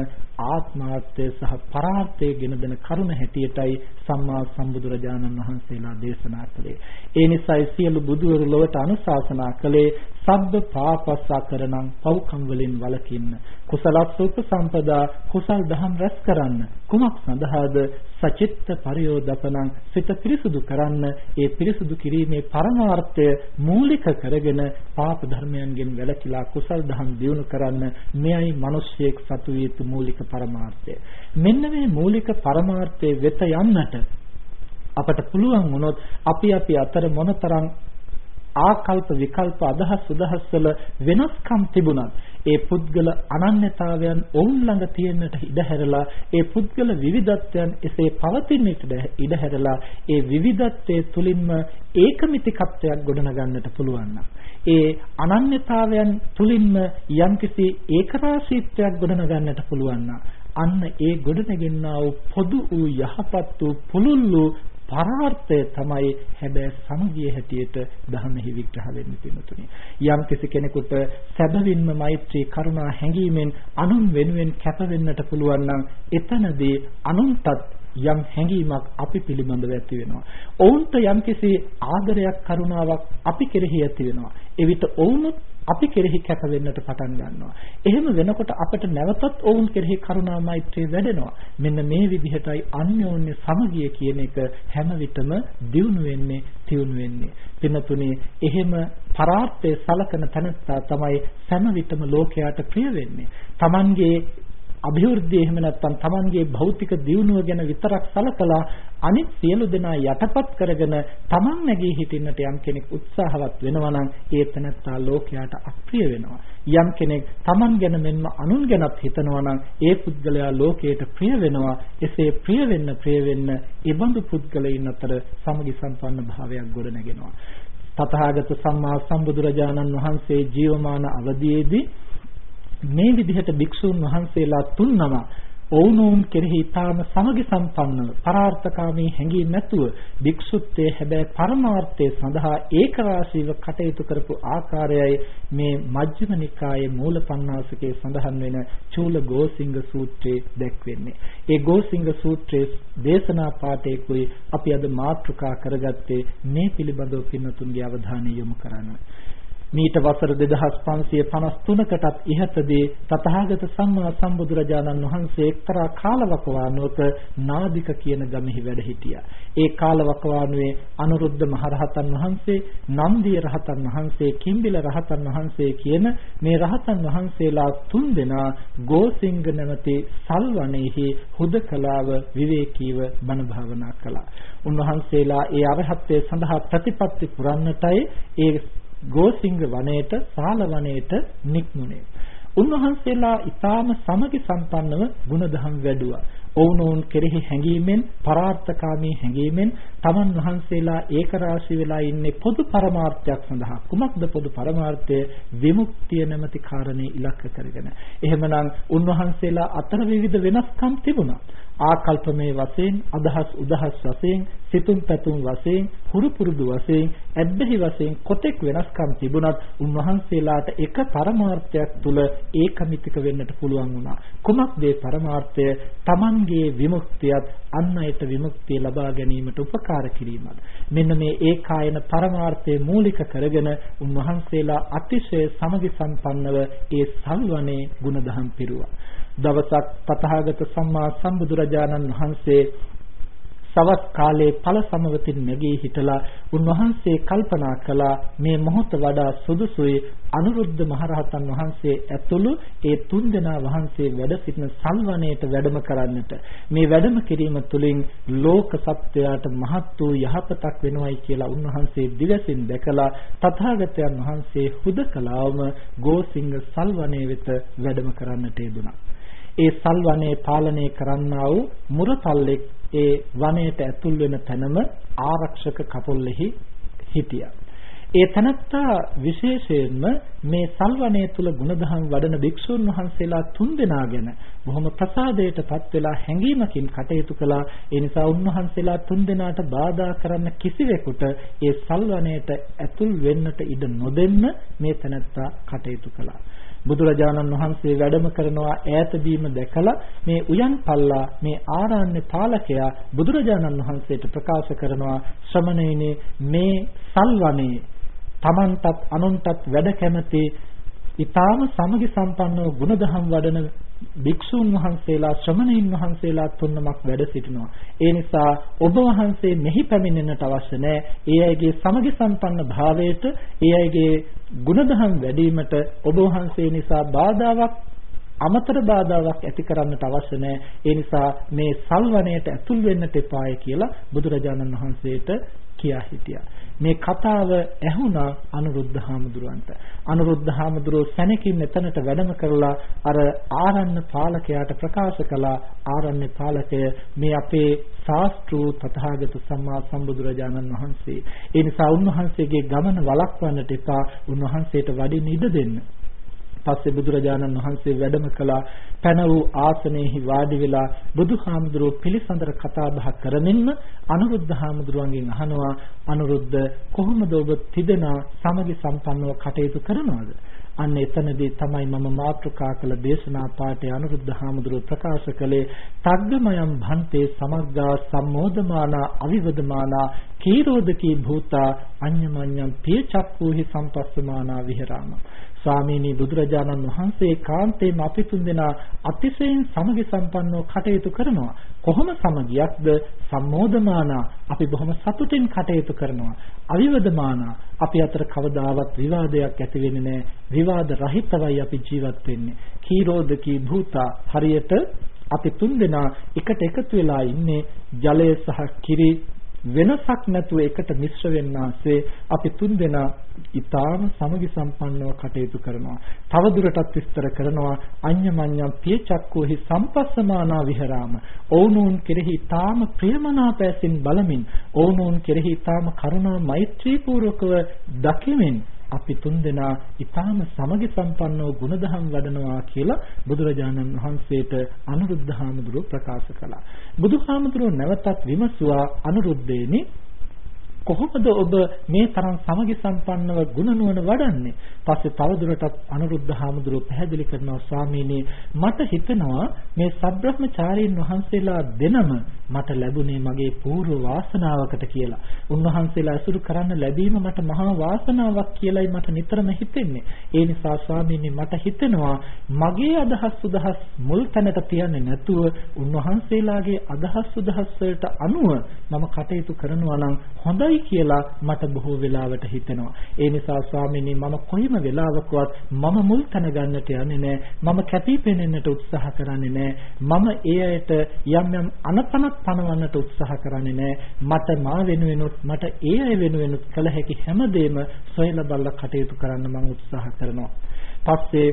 ආත්මාර්ථය සහ පරාර්ථය ගෙන දෙන කරුණ හැටියටයි සම්මා සම්බුදුරජාණන් වහන්සේලා දේශනා කළේ. ඒ නිසායි සියලු බුදුවරු ලොවට අනුශාසනා කළේ සබ්බ පාපස්සකරණං පව්කම් වලින් වළකින්න. කුසලස්ස උපසම්පදා කුසල් දහම් රැස් කරන්න. කුමක් සඳහාද? සචිත්ත පරියෝදපණං සිත පිරිසුදු කරන්න. ඒ පිරිසුදු කිරීමේ පරමාර්ථය මූලික කරගෙන පාප ධර්මයන්ගෙන් වැළකීලා කුසල් දහම් දියුණු කරන්න මෙයයි මිනිස්සෙක් සතු වේතු මූලික පරමාර්ථය. මෙන්න මේ මූලික පරමාර්ථය වෙත යන්නට අපට පුළුවන් වුණොත් අපි අපි අතර මොනතරම් ආකල්ප විකල්ප අදහස් උදහස් වල වෙනස්කම් තිබුණත් ඒ පුද්ගල අනන්‍යතාවයන් ඔවුන් ළඟ තියෙන්නට ඉඩ හැරලා ඒ පුද්ගල විවිධත්වයන් එසේ පවතින්නට ඉඩ හැරලා ඒ විවිධත්වයේ තුලින්ම ඒකමිතිකත්වයක් ගොඩනගන්නට පුළුවන් ඒ අනන්‍යතාවයන් තුලින්ම යම්කිසි ඒකරාශීත්වයක් ගොඩනගන්නට පුළුවන් අන්න ඒ ගොඩනගෙන්නා වූ පොදු වූ යහපත් වූ පුළුල් වූ පරාර්ථය තමයි හැබැයි සමගිය හැටියට ධර්මෙහි විග්‍රහ වෙන්නේ පිනතුනි. යම් කිසි කෙනෙකුට සැබවින්ම මෛත්‍රී කරුණා හැඟීමෙන් අනුන් වෙනුවෙන් කැප වෙන්නට පුළුවන් නම් එතනදී අනුන්ටත් යම් හැඟීමක් අපි පිළිබඳව ඇති වෙනවා. ඔවුන්ට යම්කිසි ආදරයක් කරුණාවක් අපි කෙරෙහි ඇති වෙනවා. එවිට ඔවුනුත් අපි කෙරෙහි කැප වෙන්නට පටන් ගන්නවා. එහෙම වෙනකොට අපට නැවතත් ඔවුන් කෙරෙහි කරුණා මෛත්‍රිය වැඩෙනවා. මෙන්න මේ විදිහටයි අන්‍යෝන්‍ය සමගිය කියන එක හැම විටම දියුණු වෙන්නේ, තියුණු වෙන්නේ. පින්නතුනේ එහෙම පරාර්ථය සලකන තැනත්තා තමයි හැම විටම ලෝකයට ප්‍රිය වෙන්නේ. Tamange અભිවෘද්ධිය එහෙම නැත්නම් Tamanගේ භෞතික දියුණුව ගැන විතරක් සලකලා අනිත් සියලු දෙනා යටපත් කරගෙන Taman නැගී හිටින්නට යම් කෙනෙක් උත්සාහවත් වෙනවා නම් ඒ තැනත්තා ලෝකයට අප්‍රිය වෙනවා. යම් කෙනෙක් Taman ගැන මෙන්ම අනුන් ගැනත් හිතනවා නම් ඒ පුද්ගලයා ලෝකයට ප්‍රිය වෙනවා. එසේ ප්‍රිය වෙන්න ප්‍රිය වෙන්න ඉබඳු පුද්ගලයින් අතර සමගි සම්පන්න භාවයක් ගොඩනගෙනවා. තථාගත සම්මා සම්බුදුරජාණන් වහන්සේ ජීවමාන අවදීයේදී මේ විදිහට භික්ෂුන් වහන්සේලා තුන්නම ඔවුනොවුන් කෙරෙහි ඊටාම සමගි සම්පන්නව පරාර්ථකාමී හැඟීම් නැතුව භික්ෂුත්වයේ හැබැයි පරමාර්ථය සඳහා ඒකරාශීව කටයුතු කරපු ආකාරයයි මේ මජ්ක්‍ධිම නිකායේ මූලපණ්ණාසකේ සඳහන් වෙන චූල ගෝසිංග සූත්‍රයේ දැක්වෙන්නේ. ඒ ගෝසිංග සූත්‍රයේ දේශනා පාඨයකුයි අපි අද මාතෘකා කරගත්තේ මේ පිළිබඳව පින්නතුන්ගේ අවධානය යොමු කරන්න. මීට වසර 2553කටත් ඉහතදී තථාගත සම්මා සම්බුදුරජාණන් වහන්සේ එක්තරා කාලවකවානුවක නාදික කියන ගමෙහි වැඩ සිටියා. ඒ කාලවකවානුවේ අනුරුද්ධ මහරහතන් වහන්සේ, නන්දිය රහතන් වහන්සේ, කිම්බිල රහතන් වහන්සේ කියන මේ රහතන් වහන්සේලා තුන්දෙනා ගෝසිංග නැමැති සල්වනේහි හුදකලාව විවේකීව බණ භාවනා කළා. උන්වහන්සේලා ඒ අරහත්ත්වයේ සඳහා ප්‍රතිපත්ති පුරන්නටයි ඒ ගෝසිංග වනයේට සාල වනයේට නික්මුනේ. උන්වහන්සේලා ඊටාම සමගි සම්පන්නව ගුණධම් වැඩුවා. ඔවුනොවුන් කෙරෙහි හැඟීමෙන් පරාර්ථකාමී හැඟීමෙන් තමන් වහන්සේලා ඒකරාශී වෙලා ඉන්නේ පොදු පරමාර්ථයක් සඳහා කුමක්ද පොදු පරමාර්ථය විමුක්තිය නැමැති කාරණේ ඉලක්ක කරගෙන එහෙමනම් උන්වහන්සේලා අතර විවිධ වෙනස්කම් තිබුණා ආකල්පමේ වශයෙන් අදහස් උදහස් වශයෙන් සිතුම් පැතුම් වශයෙන් හුරු පුරුදු වශයෙන් ඇබ්බැහි වශයෙන් කොතෙක් වෙනස්කම් තිබුණත් උන්වහන්සේලාට එක පරමාර්ථයක් තුල ඒකමිතික වෙන්නට පුළුවන් වුණා. කුමක්ද ඒ පරමාර්ථය? Tamanගේ විමුක්තියත් අන් අයට විමුක්තිය ලබා ගැනීමට උපකාර කිරීමත්. මෙන්න මේ ඒකායන පරමාර්ථය මූලික කරගෙන උන්වහන්සේලා අතිශය සමගි සම්පන්නව ඒ සල්වනේ ගුණධම් පිරුවා. දවසක් තථාගත සම්මා සම්බුදුරජාණන් වහන්සේ සවස් කාලේ ඵල සමවතින් නැගී හිටලා උන්වහන්සේ කල්පනා කළා මේ මොහොත වඩා සුදුසුයි. අනුරුද්ධ මහරහතන් වහන්සේ ඇතුළු ඒ තුන්දෙනා වහන්සේ වැඩ සිටින සල්වනයේට වැඩම කරන්නට. මේ වැඩම කිරීම තුළින් ලෝක සත්වයාට මහත් වූ යහපතක් වෙනවයි කියලා උන්වහන්සේ දිවසින් දැකලා තථාගතයන් වහන්සේ හුදකලාවම ගෝසිංහ සල්වනයේ වෙත වැඩම කරන්නට යෙදුණා. ඒ සල් වනයේ පාලනය කරන්නා වූ මුරතල්ලෙක් ඒ වනයේට ඇතුල් වෙන තැනම ආරක්ෂක කපොල්ලෙහි හිටියා. ඒ තනත්තා විශේෂයෙන්ම මේ සල්වනයේ තුල ගුණධම් වඩන භික්ෂුන් වහන්සේලා තුන්දෙනා ගැන බොහොම ප්‍රසාදයටපත් වෙලා හැඟීමකින් කටයුතු කළා. ඒ නිසා උන්වහන්සේලා තුන්දෙනාට බාධා කරන්න කිසිවෙකුට ඒ සල්වනයේට ඇතුල් වෙන්නට ඉඩ නොදෙන්න මේ තනත්තා කටයුතු කළා. බුදුරජාණන් වහන්සේ වැඩම කරනවා ඈතදීම දැකලා මේ උයන් පල්ලා මේ ආරණ්‍ය පාලකයා බුදුරජාණන් වහන්සේට ප්‍රකාශ කරනවා ශ්‍රමණේනි මේ සල්වනේ තමන්ටත් අනුන්ටත් වැඩ කැමති ඊටාම සමගි සම්පන්නව ගුණධම් වඩන භික්ෂුන් වහන්සේලා ශ්‍රමණීන් වහන්සේලා තුන්නමක් වැඩ සිටිනවා. ඒ නිසා ඔබ වහන්සේ මෙහි පැමිණෙන්නට අවශ්‍ය නැහැ. ඒ අයගේ සමගි සම්පන්න භාවයට, ඒ අයගේ ගුණධම් වැඩිවීමට ඔබ වහන්සේ නිසා බාධාවක් අමතර බාධාවක් ඇති කරන්නට අවශ්‍ය නැහැ. ඒ නිසා මේ සල්වණයට ඇතුල් වෙන්නට එපාය කියලා බුදුරජාණන් වහන්සේට කියා හිටියා. මේ කතාව ඇහුණා අනුරුද්ධ හාමුදුරුවන්ට. අනුරුද්ධ හාමුදුරුවෝ සැනකින් එතනට වැඩම කරලා අර ආරණ්‍ය පාලකයාට ප්‍රකාශ කළා ආරණ්‍ය පාලකය මේ අපේ ශාස්ත්‍රූ තථාගත සම්මා සම්බුදුරජාණන් වහන්සේ. ඒ නිසා උන්වහන්සේගේ ගමන වළක්වන්නට එපා. උන්වහන්සේට වඩින්න ඉඩ දෙන්න. පස්සේ බුදුරජාණන් වහන්සේ වැඩම කළා. පැන වූ ආසනයේහි වාඩි වෙලා බුදුහාමුදුරුව පිළිසඳර කතා බහ කරමින්ම අනුරුද්ධ හාමුදුරුවන්ගෙන් අහනවා අනුරුද්ධ කොහොමද ඔබ තිදෙනා සමගි සම්පන්නව කටයුතු කරනවද? අන්න එතනදී තමයි මම මාතෘකා කළ දේශනා පාඨය අනුරුද්ධ හාමුදුරුව ප්‍රකාශ කළේ තග්ගමයන් භන්තේ සමග්ගා සම්මෝධමානා අවිවදමානා කීරෝධකී භූතා අඤ්ඤමඤ්ඤම් පිය චක්කූහි සම්පස්සමානා විහෙරාම. ස්වාමීනි බුදුරජාණන් වහන්සේ කාන්තේම අපි තුන්දෙනා අතිශයින් සමගි සම්පන්නව කටයුතු කරනවා. කොහොම සමගියක්ද? සම්මෝධමානා අපි බොහොම සතුටින් කටයුතු කරනවා. අවිවදමානා අපි අතර කවදාවත් විවාදයක් ඇති වෙන්නේ නැහැ. විවාද රහිතවයි අපි ජීවත් වෙන්නේ. කීරෝධකී භූතා හරියට අපි තුන්දෙනා එකට එකතු වෙලා ඉන්නේ ජලය සහ කිරි වෙනසක් නැතුව එකට මිශ්‍ර වෙන්නාසේ අපි තුන්දෙනා ඊටාම සමගි සම්පන්නව කටයුතු කරනවා. තව දුරටත් විස්තර කරනවා අඤ්ඤමඤ්ඤම් පියචක්කෝහි සම්පස්සමානා විහරාම. ඕනෝන් කෙරෙහි ඊටාම ප්‍රියමනාපයෙන් බලමින් ඕනෝන් කෙරෙහි ඊටාම කරුණා මෛත්‍රී පූර්වකව දකිමින් අපි තුන්දෙනා ඊටාම සමගි සම්පන්නව ගුණධම් වඩනවා කියලා බුදුරජාණන් වහන්සේට අනුරුද්ධ හාමුදුරුව ප්‍රකාශ කළා. බුදුහාමුදුරුව නැවතත් විමසුවා අනුරුද්ධේනි කොහොමද ඔබ මේ තරම් සමගි සම්පන්නව ගුණ නුවණ වඩන්නේ? පස්සේ තවදුරටත් අනුරුද්ධ හාමුදුරුව පැහැදිලි කරනවා ස්වාමීනි මට හිතෙනවා මේ සබ්‍රහ්මචාරීන් වහන්සේලා දෙනම මට ලැබුණේ මගේ పూర్ව වාසනාවකට කියලා. උන්වහන්සේලා අසුරු කරන්න ලැබීම මට මහා වාසනාවක් කියලායි මට නිතරම හිතෙන්නේ. ඒ නිසා ස්වාමීනි මට හිතෙනවා මගේ අදහස් සුදහස් මුල් තැනට තියන්නේ නැතුව උන්වහන්සේලාගේ අදහස් සුදහස් වලට අනුව මම කටයුතු කරනවා නම් හොඳයි හොඳයි කියලා මට බොහෝ වෙලාවට හිතෙනවා. ඒ නිසා ස්වාමීනි මම කොයිම වෙලාවකවත් මම මුල් තැන ගන්නට යන්නේ නැහැ. මම කැපී පෙනෙන්නට උත්සාහ කරන්නේ නැහැ. මම ඒ අයට යම් යම් අනපනක් පනවන්නට උත්සාහ කරන්නේ නැහැ. මට මා වෙනුවෙනුත් මට ඒ අය වෙනුවෙනුත් කළ හැකි හැමදේම සොයලා බලලා කටයුතු කරන්න මම උත්සාහ කරනවා. පස්සේ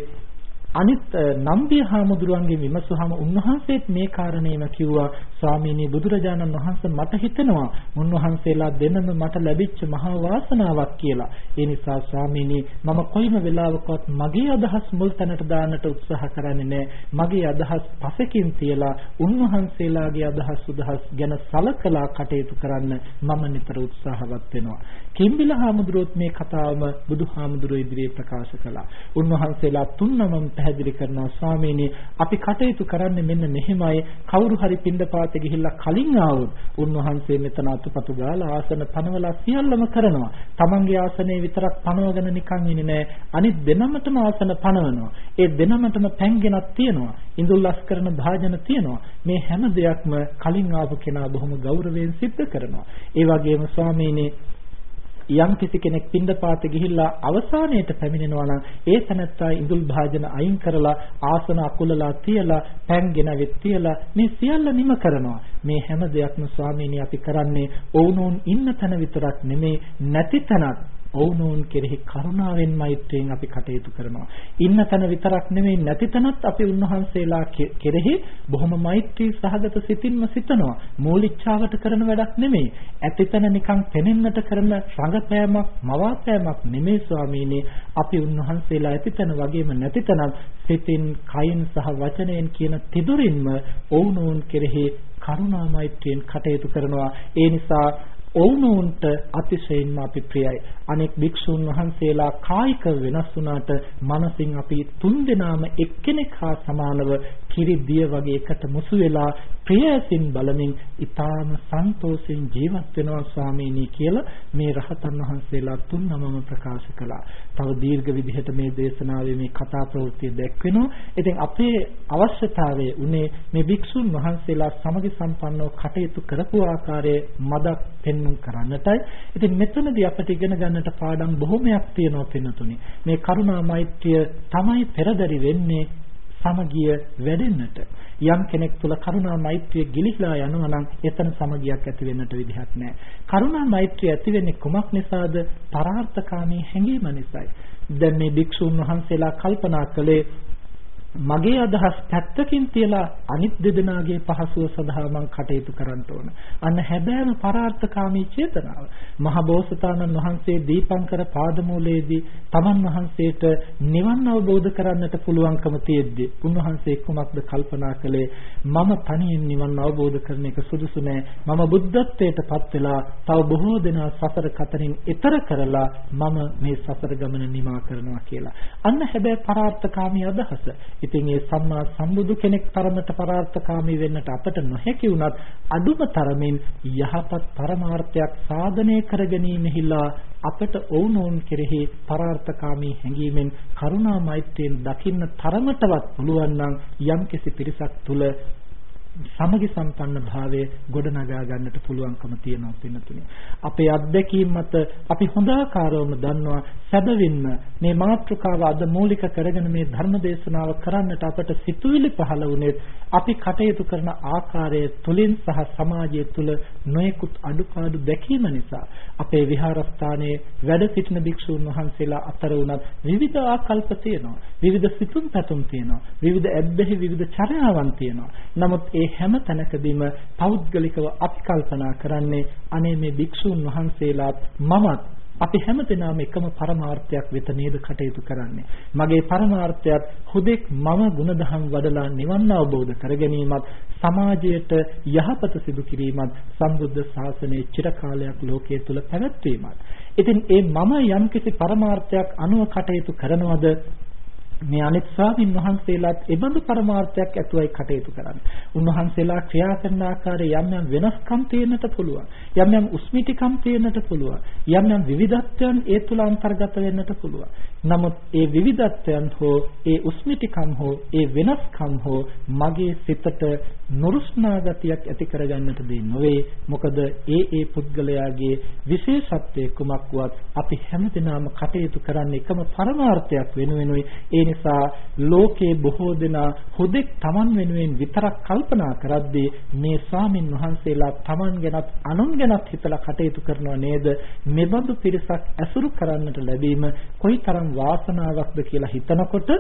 අනිත් නම්බිය හාමුදුරුවන්ගේ විමසුවාම උන්වහන්සේත් මේ කාරණේම කිව්වා ස්වාමීනි බුදුරජාණන් වහන්සේ මට හිතෙනවා උන්වහන්සේලා දෙන්නම මට ලැබිච්ච මහා වාසනාවක් කියලා. ඒ නිසා ස්වාමීනි මම කොයිම වෙලාවකවත් මගේ අදහස් මුල් තැනට දාන්නට උත්සාහ කරන්නේ නැහැ. මගේ අදහස් පසකින් තියලා උන්වහන්සේලාගේ අදහස් උදහස් ගැන සලකලා කටයුතු කරන්න මම නිතර උත්සාහවත් වෙනවා. කිම්බිල හාමුදුරුවොත් මේ කතාවම බුදුහාමුදුරුවෝ ඉදිරියේ ප්‍රකාශ කළා. උන්වහන්සේලා තුන්නමම පැහැදිලි කරනවා ස්වාමීනි අපි කටයුතු කරන්නේ මෙන්න මෙහෙමයි කවුරු හරි පින්දපාතේ ගිහිල්ලා කලින් ආවොත් උන්වහන්සේ මෙතන අතුපතු ගාලා ආසන පනවලා සියල්ලම කරනවා. තමන්ගේ ආසනයේ විතරක් පනවගෙන නිකන් ඉන්නේ නැහැ. අනිත් දෙනමතම ආසන පනවනවා. ඒ දෙනමතම පැන්ගෙනක් තියෙනවා. ඉඳුල්ලස් කරන භාජන තියෙනවා. මේ හැම දෙයක්ම කලින් ආපු කෙනා බොහොම ගෞරවයෙන් සිද්ධ කරනවා. ඒ වගේම ස්වාමීනි යම් කිසි කෙනෙක් පින්දපාත ගිහිල්ලා අවසානයේට පැමිණෙනවා නම් ඒ තනත්තා ඉඳුල් භාජන අයින් කරලා ආසන අකුලලා තියලා පෑන් ගෙනවෙත් තියලා මේ සියල්ල නිම කරනවා. මේ හැම දෙයක්ම ස්වාමීනි අපි කරන්නේ ඔවුනෝන් ඉන්න තැන විතරක් නෙමේ නැති තැනත් ඔවුනෝන් කෙරෙහි කරුණාවෙන් මෛත්‍රියෙන් අපි කටයුතු කරනවා. ඉන්න තැන විතරක් නෙමෙයි නැති තැනත් අපි උන්වහන්සේලා කෙරෙහි බොහොම මෛත්‍රී සහගත සිතින්ම සිතනවා. මූලිච්ඡාවට කරන වැඩක් නෙමෙයි. ඇතිතන නිකන් පෙනෙන්නට කරන රඟපෑමක්, මවාපෑමක් නෙමෙයි ස්වාමීනි. අපි උන්වහන්සේලා ඇතිතන වගේම නැතිතනත් සිතින්, කයින් සහ වචනයෙන් කියන තිදුරින්ම ඔවුනෝන් කෙරෙහි කරුණා මෛත්‍රියෙන් කටයුතු කරනවා. ඒ නිසා ඔවුනොන්ට අතිශයින්ම අපි ප්‍රියයි. අනෙක් භික්ෂුන් වහන්සේලා කායික වෙනස් වුණාට මනසින් අපි තුන්දෙනාම එක්කෙනෙක් හා සමානව කිරි දිය වගේ එකට මුසු වෙලා ප්‍රියසින් බලමින් ඊටාම සන්තෝෂෙන් ජීවත් වෙනවා ස්වාමීනි කියලා මේ රහතන් වහන්සේලා තුන්නමම ප්‍රකාශ කළා. තව දීර්ඝ විදිහට මේ දේශනාවේ මේ කතා ප්‍රවෘත්ති දැක්වෙනවා. ඉතින් අපේ අවශ්‍යතාවය උනේ මේ භික්ෂුන් වහන්සේලා සමගි සම්පන්නව කටයුතු කරපු ආකාරයේ මදක් පෙන්වුම් කරන්නටයි. ඉතින් මෙතනදී අපිට ඉගෙන ගන්නට පාඩම් බොහොමයක් තියෙනවා පින්නතුනි. මේ කරුණා මෛත්‍රිය තමයි පෙරදරි වෙන්නේ සමගිය වැඩෙන්නට යම් කෙනෙක් තුල කරුණා මෛත්‍රිය ගිලිහිලා යනවා නම් එතන සමගියක් ඇති වෙන්නට විදිහක් නැහැ. කරුණා මෛත්‍රිය ඇති වෙන්නේ කුමක් නිසාද? පරාර්ථකාමී හැඟීම නිසායි. දැන් මේ භික්ෂුන් වහන්සේලා කල්පනා කළේ මගේ අදහස් පැත්තකින් තියලා අනිත් දෙදෙනාගේ පහසුව සඳහා මම කටයුතු කරන්න ඕන. අන්න හැබෑම පරාර්ථකාමී චේතනාව. මහ බෝසතාණන් වහන්සේ දීපංකර පාදමූලයේදී තමන් වහන්සේට නිවන් අවබෝධ කරන්නට පුළුවන්කම තියෙද්දි උන්වහන්සේ කුමක්ද කල්පනා කළේ මම තනියෙන් නිවන් අවබෝධ කරන එක සුදුසු නෑ. මම බුද්ධත්වයට පත් වෙලා තව බොහෝ දෙනා සසර කතරින් එතර කරලා මම මේ සසර ගමන නිමා කරනවා කියලා. අන්න හැබැයි පරාර්ථකාමී අදහස. ඉතින් ඒ සම්මා සම්බුදු කෙනෙක් තරමට පරාර්ථකාමී වෙන්නට අපට නොහැකි වුණත් අඩුම තරමින් යහපත් පරමාර්ථයක් සාධනය කර ගැනීමෙහිලා අපට ඔවුනොවුන් කෙරෙහි පරාර්ථකාමී හැඟීමෙන් කරුණා මෛත්‍රියෙන් දකින්න තරමටවත් පුළුවන් නම් යම්කිසි පිරිසක් තුල සමගි සම්පන්න භාවය ගොඩනගා ගන්නට පුළුවන්කම තියෙනවා පින්නතුනේ. අපේ අත්දැකීම් මත අපි හොඳාකාරවම දන්නවා සැබවින්ම මේ මාතෘකාව අද මූලික කරගෙන මේ ධර්ම දේශනාව කරන්නට අපට සිතුවිලි පහළ වුණේ අපි කටයුතු කරන ආකාරය තුලින් සහ සමාජය තුල නොයෙකුත් අඩුපාඩු දැකීම නිසා අපේ විහාරස්ථානයේ වැඩ සිටින භික්ෂූන් වහන්සේලා අතර උනත් විවිධ ආකල්ප තියෙනවා. විවිධ සිතුම් පැතුම් තියෙනවා. විවිධ ඇබ්බැහි විවිධ චර්යාවන් තියෙනවා. නමුත් ඒ හැම තැනකදීම පෞද්ගලිකව අපි කල්පනා කරන්නේ අනේ මේ භික්ෂූන් වහන්සේලාත් මමත් අපි හැමදෙනාම එකම පරමාර්ථයක් වෙත නේද කටයුතු කරන්නේ. මගේ පරමාර්ථයත් හුදෙක් මම ಗುಣධම් වඩලා නිවන් අවබෝධ කර ගැනීමත් සමාජයට යහපත සිදු කිරීමත් සම්බුද්ධ ශාසනයේ චිරකාලයක් ලෝකයේ තුල පැවැත්වීමත්. ඉතින් ඒ මම යම්කිසි පරමාර්ථයක් අනුව කටයුතු කරනවද මේ අනිත් ස්වාමින් වහන්සේලාත් එබඳු පරමාර්ථයක් ඇතුවයි කටයුතු කරන්නේ. උන්වහන්සේලා ක්‍රියා කරන ආකාරය යම් යම් වෙනස්කම් තියෙන්නට පුළුවන්. යම් යම් උස්මිතිකම් තියෙන්නට පුළුවන්. යම් යම් විවිධත්වයන් ඒ තුල අන්තර්ගත වෙන්නට පුළුවන්. නමුත් ඒ විවිධත්වයන් හෝ ඒ උස්මිතිකම් හෝ ඒ වෙනස්කම් හෝ මගේ සිතට නුරුස්නා ගතියක් ඇති කරගන්නට දෙන්නේ නොවේ. මොකද ඒ ඒ පුද්ගලයාගේ විශේෂත්වයේ කුමක්වත් අපි හැමදෙනාම කටයුතු කරන්නේ එකම පරමාර්ථයක් වෙනුවෙනුයි. ඒ නිසා ලෝකේ බොහෝ දෙනා හුදෙක් Taman වෙනුවෙන් විතරක් කල්පනා කරද්දී මේ ස්වාමින් වහන්සේලා Taman ගැනත් අනුන් ගැනත් හිතලා කටයුතු කරනව නේද? මෙබඳු පිරිසක් ඇසුරු කරන්නට ලැබීම කොයිතරම් වාසනාවක්ද කියලා හිතනකොට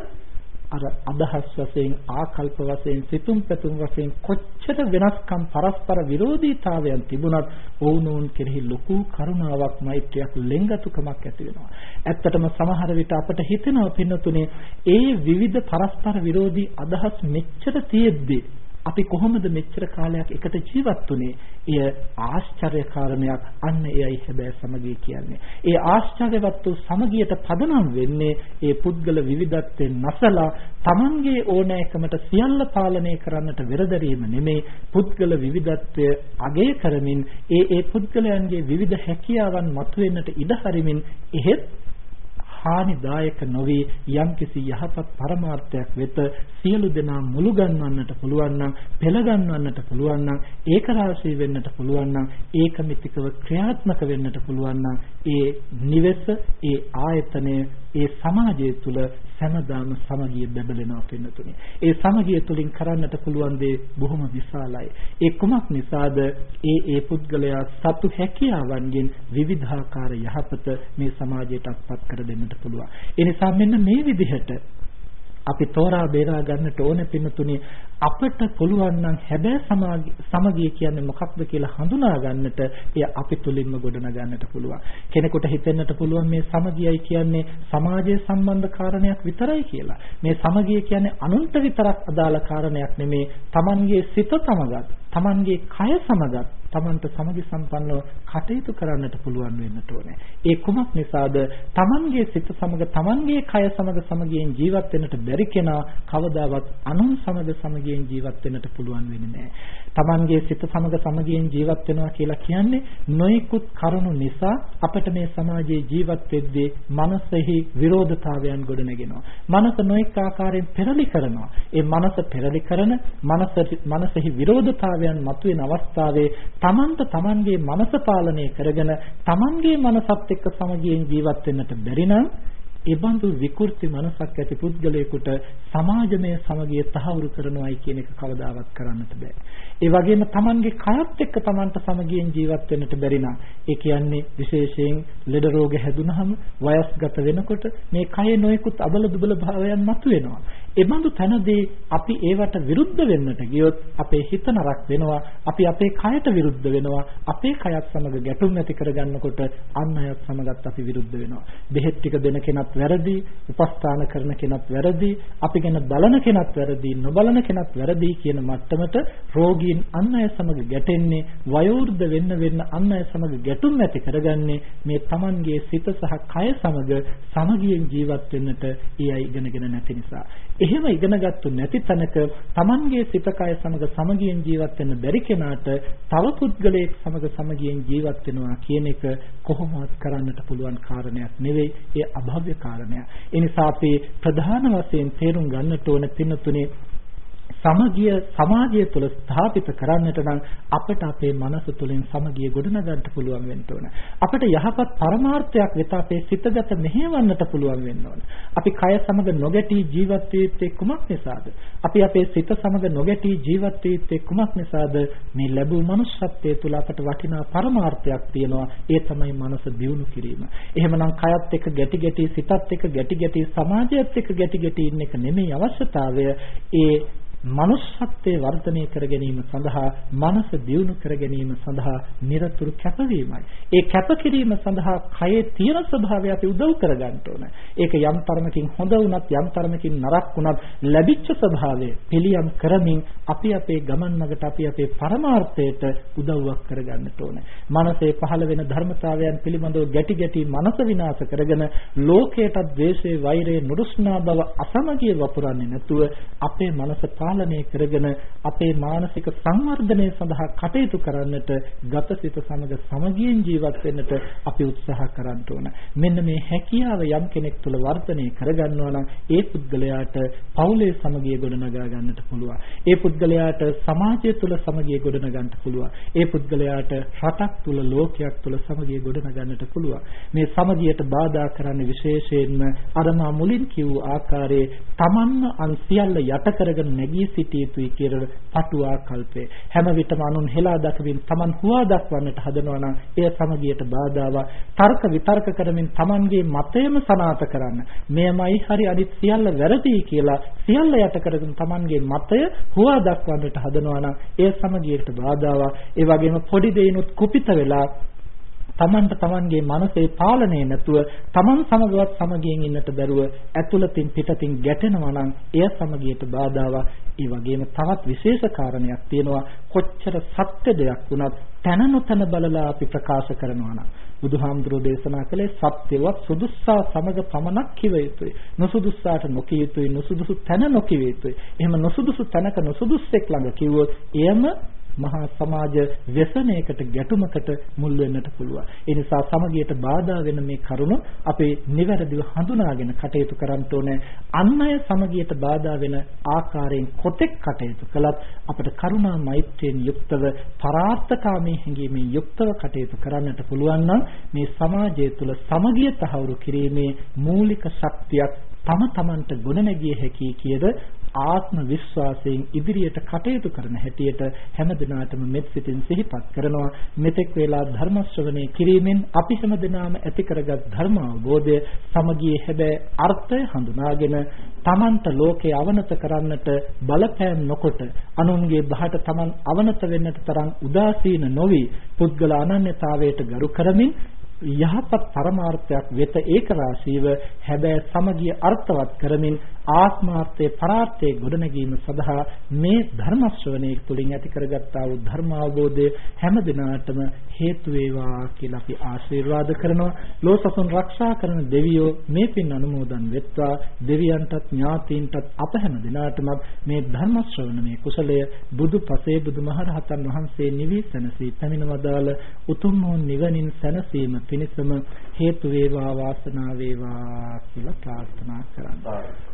අර අදහස් වශයෙන් ආකල්ප වශයෙන් සිතුම් පැතුම් වශයෙන් කොච්චර වෙනස්කම් පරස්පර විරෝධීතාවයන් තිබුණත් ඔවුනොවුන් කෙරෙහි ලොකු කරුණාවක් මෛත්‍රියක් ලෙන්ගතුකමක් ඇති වෙනවා. ඇත්තටම සමහර විට අපට හිතෙනවා පින්නතුනේ ඒ විවිධ පරස්පර විරෝධී අදහස් මෙච්චර තියෙද්දී අපි කොහොමද මෙච්චර කාලයක් එකට ජීවත් වුනේ? එය ආශ්චර්ය කාරණයක්. අන්න එයයි හැබැයි සමගිය කියන්නේ. ඒ ආශ්චර්යවත් වූ සමගියට පදනම් වෙන්නේ ඒ පුද්ගල විවිධත්වයෙන් නැසලා Tamanගේ ඕනෑකමට සියල්ල පාලනය කරන්නට වෙරදරීම නෙමේ පුද්ගල විවිධත්වය අගය කරමින් ඒ ඒ පුද්ගලයන්ගේ විවිධ හැකියාවන් මතුවෙන්නට ඉඩ හරිමින් එහෙත් හානිදායක නොවේ යම්කිසි යහපත් පරමාර්ථයක් වෙත සියලු දෙනා මුළු ගන්වන්නට පුළුවන් නම් පෙළ ගන්වන්නට පුළුවන් නම් ඒක රාශී වෙන්නට පුළුවන් නම් ඒකමිතිකව ක්‍රියාත්මක වෙන්නට පුළුවන් නම් ඒ නිවෙස ඒ ආයතනය ඒ සමාජය තුළ සෑමදාම සමගිය බැබලෙනවා පින්නතුනේ. ඒ සමගිය තුළින් කරන්නට පුළුවන් දේ බොහොම විශාලයි. ඒ කුමක් නිසාද? ඒ ඒ පුද්ගලයා සතු හැකියාවන්ගෙන් විවිධාකාර යහපත මේ සමාජයට අත්පත් කර දෙන්නට පුළුවන්. ඒ නිසා මෙන්න මේ විදිහට අපි තෝරා බේරා ගන්නට ඕනේ පින්නතුනේ අපට පුළුවන් නම් හැබෑ සමගිය කියන්නේ මොකක්ද කියලා හඳුනා ගන්නට එය අපි තුලින්ම ගොඩනගා ගන්නට පුළුවන්. කෙනෙකුට හිතෙන්නට පුළුවන් මේ සමගියයි කියන්නේ සමාජයේ සම්බන්ධ කාරණයක් විතරයි කියලා. මේ සමගිය කියන්නේ අනුන්ට විතරක් අදාළ කාරණයක් නෙමේ. Tamanගේ සිත සමගත්, Tamanගේ කය සමගත් තමන්ට සමගි සම්පන්නව කටයුතු කරන්නට පුළුවන් වෙන්නට ඕනේ. ඒ කුමක් නිසාද? තමන්ගේ සිත සමග තමන්ගේ කය සමග සමගියෙන් ජීවත් වෙන්නට බැරි කෙනා කවදාවත් අනුන් සමග සමගියෙන් ජීවත් වෙන්නට පුළුවන් වෙන්නේ නැහැ. තමන්ගේ සිත සමග සමගියෙන් ජීවත් වෙනවා කියලා කියන්නේ නොයෙකුත් කරුණු නිසා අපිට මේ සමාජයේ ජීවත් වෙද්දී මනසෙහි විරෝධතාවයන් ගොඩනගෙනවා. මනස නොඑක ආකාරයෙන් පෙරලි කරනවා. ඒ මනස පෙරලි කරන මනස මනසෙහි විරෝධතාවයන් මතුවෙන අවස්ථාවේ තමන්ට තමන්ගේ මනස පාලනය කරගෙන තමන්ගේ මනසත් එක්ක සමගියෙන් ජීවත් වෙන්නට බැරි නම් ඒබඳු විකෘති මනසක් ඇති පුද්ගලයෙකුට සමාජමය සමගිය තහවුරු කරනවායි කියන එක කවදාවත් කරන්නට බෑ. ඒ වගේම Tamanගේ කයත් එක්ක Tamanට සමගියෙන් ජීවත් වෙන්නට බැරි නම් ඒ කියන්නේ විශේෂයෙන් ලෙඩ රෝග හැදුනහම වයස්ගත වෙනකොට මේ කයේ නොයෙකුත් අබල දුබල භාවයන් මතුවෙනවා. එබඳු තැනදී අපි ඒවට විරුද්ධ වෙන්නට ගියොත් අපේ හිත නරක වෙනවා. අපි අපේ කයට විරුද්ධ වෙනවා. අපේ කයත් සමග ගැටුම් ඇති කරගන්නකොට අන් අයත් සමගත් අපි විරුද්ධ වෙනවා. බෙහෙත් ටික දෙන කෙනත් වැරදි, උපස්ථාන කරන කෙනත් වැරදි, අපි ගැන බලන කෙනත් වැරදි, නොබලන කෙනත් වැරදි කියන මට්ටමට රෝගීන් අන් අය සමග ගැටෙන්නේ වයෝවෘද්ධ වෙන්න වෙන්න අන් අය සමග ගැටුම් ඇති කරගන්නේ මේ Tamanගේ සිත සහ කය සමග සමගියෙන් ජීවත් වෙන්නට ඒ අය ඉගෙනගෙන නැති නිසා. එහෙම ඉගෙනගත්තු නැති තැනක Tamanගේ සිත කය සමග සමගියෙන් ජීවත් වෙන්න බැරි කෙනාට තව පුද්ගලයෙක් සමග සමගියෙන් ජීවත් වෙනවා කියන එක කොහොමවත් කරන්නට පුළුවන් කාරණයක් නෙවෙයි ඒ අභව්‍ය කාරණයක්. ඒ නිසා අපි ප්‍රධාන වශයෙන් තේරුම් ගන්නට ඕන පින්නතුනේ සමගිය සමාජය තුළ ස්ථාපිත කරන්නට නම් අපට අපේ මනස තුළින් සමගිය ගොඩනගන්න පුළුවන් වෙන්න ඕන. අපට යහපත් පරමාර්ථයක් වෙත අපේ සිතගත මෙහෙවන්නට පුළුවන් වෙන්න ඕන. අපි කය සමග නොගැටී ජීවත් වෙත්තේ කුමක් නිසාද? අපි අපේ සිත සමග නොගැටී ජීවත් වෙත්තේ කුමක් නිසාද? මේ ලැබූ මනුෂ්‍යත්වයේ තුල අපට වටිනා පරමාර්ථයක් තියෙනවා. ඒ තමයි මනස දියුණු කිරීම. එහෙමනම් කයත් එක්ක ගැටි ගැටි සිතත් එක්ක ගැටි ගැටි සමාජයත් එක්ක ගැටි ගැටි ඉන්න එක නෙමෙයි අවශ්‍යතාවය. ඒ මනුෂ්‍යත්වයේ වර්ධනය කර ගැනීම සඳහා මනස දියුණු කර ගැනීම සඳහා নিরතුරු කැපවීමයි. ඒ කැපකිරීම සඳහා කයේ තියෙන ස්වභාවය අපි උදව් කරගන්න ඕන. ඒක යම් තරමකින් හොඳ වුණත් යම් තරමකින් නරක වුණත් ලැබිච්ච ස්වභාවය පිළියම් කරමින් අපි අපේ ගමන් මගට අපි අපේ පරමාර්ථයට උදව්වක් කරගන්නට ඕන. මනසේ පහළ වෙන ධර්මතාවයන් පිළිබඳව ගැටි ගැටි මනස විනාශ කරගෙන ලෝකයට ද්වේෂේ වෛරේ නුරුස්නා බව අසමගිය වපුරන්නේ නැතුව අපේ මනස පාලනය කරගෙන අපේ මානසික සංවර්ධනය සඳහා කටයුතු කරන්නට ගතසිත සමග සමගියෙන් ජීවත් වෙන්නට අපි උත්සාහ කරන්න ඕන. මෙන්න මේ හැකියාව යම් කෙනෙක් තුළ වර්ධනය කරගන්නවා නම් ඒ පුද්ගලයාට පවුලේ සමගිය ගොඩනගා ගන්නට පුළුවන්. ඒ පුද්ගලයාට සමාජය තුළ සමගිය ගොඩනගන්න පුළුවන්. ඒ පුද්ගලයාට රටක් තුළ ලෝකයක් තුළ සමගිය ගොඩනගන්නට පුළුවන්. මේ සමගියට බාධා කරන්නේ විශේෂයෙන්ම අර මා මුලින් කිව්ව ආකාරයේ තමන්ම අන් සියල්ල යට කරගෙන නැගී වී සිටිය යුතුයි කියලා පටු ආකල්පය. හැම විටම අනුන් හෙලා දක්වමින් Taman හුවා දක්වන්නට හදනවා නම් එය සමගියට බාධාවක්. තර්ක විතර්ක කරමින් Tamanගේ මතයම සනාත කරන්න. මෙයමයි හරි අනිත් සියල්ල වැරදි කියලා සියල්ල යට කරගෙන Tamanගේ මතය හුවා දක්වන්නට හදනවා නම් එය සමගියට බාධාවක්. ඒ වගේම පොඩි දෙයිනුත් කුපිත වෙලා තමන්ට තමන්ගේ මනසේ පාලනය නැතුව තමන් සමගවත් සමගියෙන් ඉන්නට බැරුව ඇතුළතින් පිටතින් ගැටෙනවා නම් එය සමගියට බාධාවක්. ඒ වගේම තවත් විශේෂ කාරණයක් තියෙනවා කොච්චර සත්‍ය දෙයක් වුණත් තන නොතන බලලා අපි ප්‍රකාශ කරනවා නම් බුදුහාමුදුරෝ දේශනා කළේ සත්‍යවත් සුදුස්සා සමග පමණක් කිව යුතුයි. නුසුදුස්සාට නොකිය යුතුයි. නුසුදුසු තැන නොකිය යුතුයි. එහෙම නුසුදුසු තැනක නුසුදුස්සෙක් ළඟ කිව්වොත් එයම මහා සමාජ ව්‍යසනයකට ගැටුමකට මුල් වෙන්නට පුළුවන්. ඒ නිසා සමගියට බාධා වෙන මේ කරුණ අපේ නිවැරදිව හඳුනාගෙන කටයුතු කරන්න ඕනේ. අන් අය සමගියට බාධා වෙන ආකාරයෙන් කොතෙක් කටයුතු කළත් අපට කරුණා මෛත්‍රියෙන් යුක්තව පරාර්ථකාමී හැඟීමෙන් යුක්තව කටයුතු කරන්නට පුළුවන් නම් මේ සමාජය තුළ සමගිය තහවුරු කිරීමේ මූලික ශක්තියක් තම තමන්ට ගොඩනැගිය හැකි කියද ආත්ම විශ්වාසයෙන් ඉදිරියට කටයුතු කරන හැටියට හැම දිනාටම මෙත් සිතින් සිහිපත් කරනවා. මෙතෙක් වේලා ධර්ම ශ්‍රවණය කිරීමෙන් අපි හැම දිනාම ඇති කරගත් ධර්ම අවබෝධය සමගියේ හැබැයි අර්ථය හඳුනාගෙන තමන්ට ලෝකේ අවනත කරන්නට බලපෑම් නොකොට අනුන්ගේ බහට තමන් අවනත වෙන්නට තරම් උදාසීන නොවි පුද්ගල අනන්‍යතාවයට ගරු කරමින් යහපත් පරමාර්ථයක් වෙත ඒක රාශීව හැබැයි සමගිය අර්ථවත් කරමින් ආත්මාර්ථයේ පරාර්ථයේ ගොඩනැගීම සඳහා මේ ධර්ම ශ්‍රවණයේ තුලින් ඇති කරගත්තා වූ ධර්ම අවබෝධය හැම දිනාටම හේතු වේවා කියලා අපි ආශිර්වාද කරනවා. ලෝසසුන් ආරක්ෂා කරන දෙවියෝ මේ පින් අනුමෝදන් වෙත්වා. දෙවියන්ටත් ඥාතීන්ටත් අප හැම දිනාටම මේ ධර්ම ශ්‍රවණමේ කුසලය බුදු පසේ බුදුමහරහතන් වහන්සේ නිවි සැනසී පැමිණවදාල උතුම් වූ නිවනින් සැනසීම පිණිසම හේතු වේවා වාසනාව වේවා කියලා ප්‍රාර්ථනා කරනවා.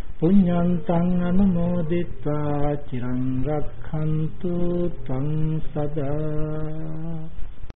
පුඤ්ඤන්තං අනුමෝදිත්වා චිරං රක්ඛන්තු ත්වං සදා।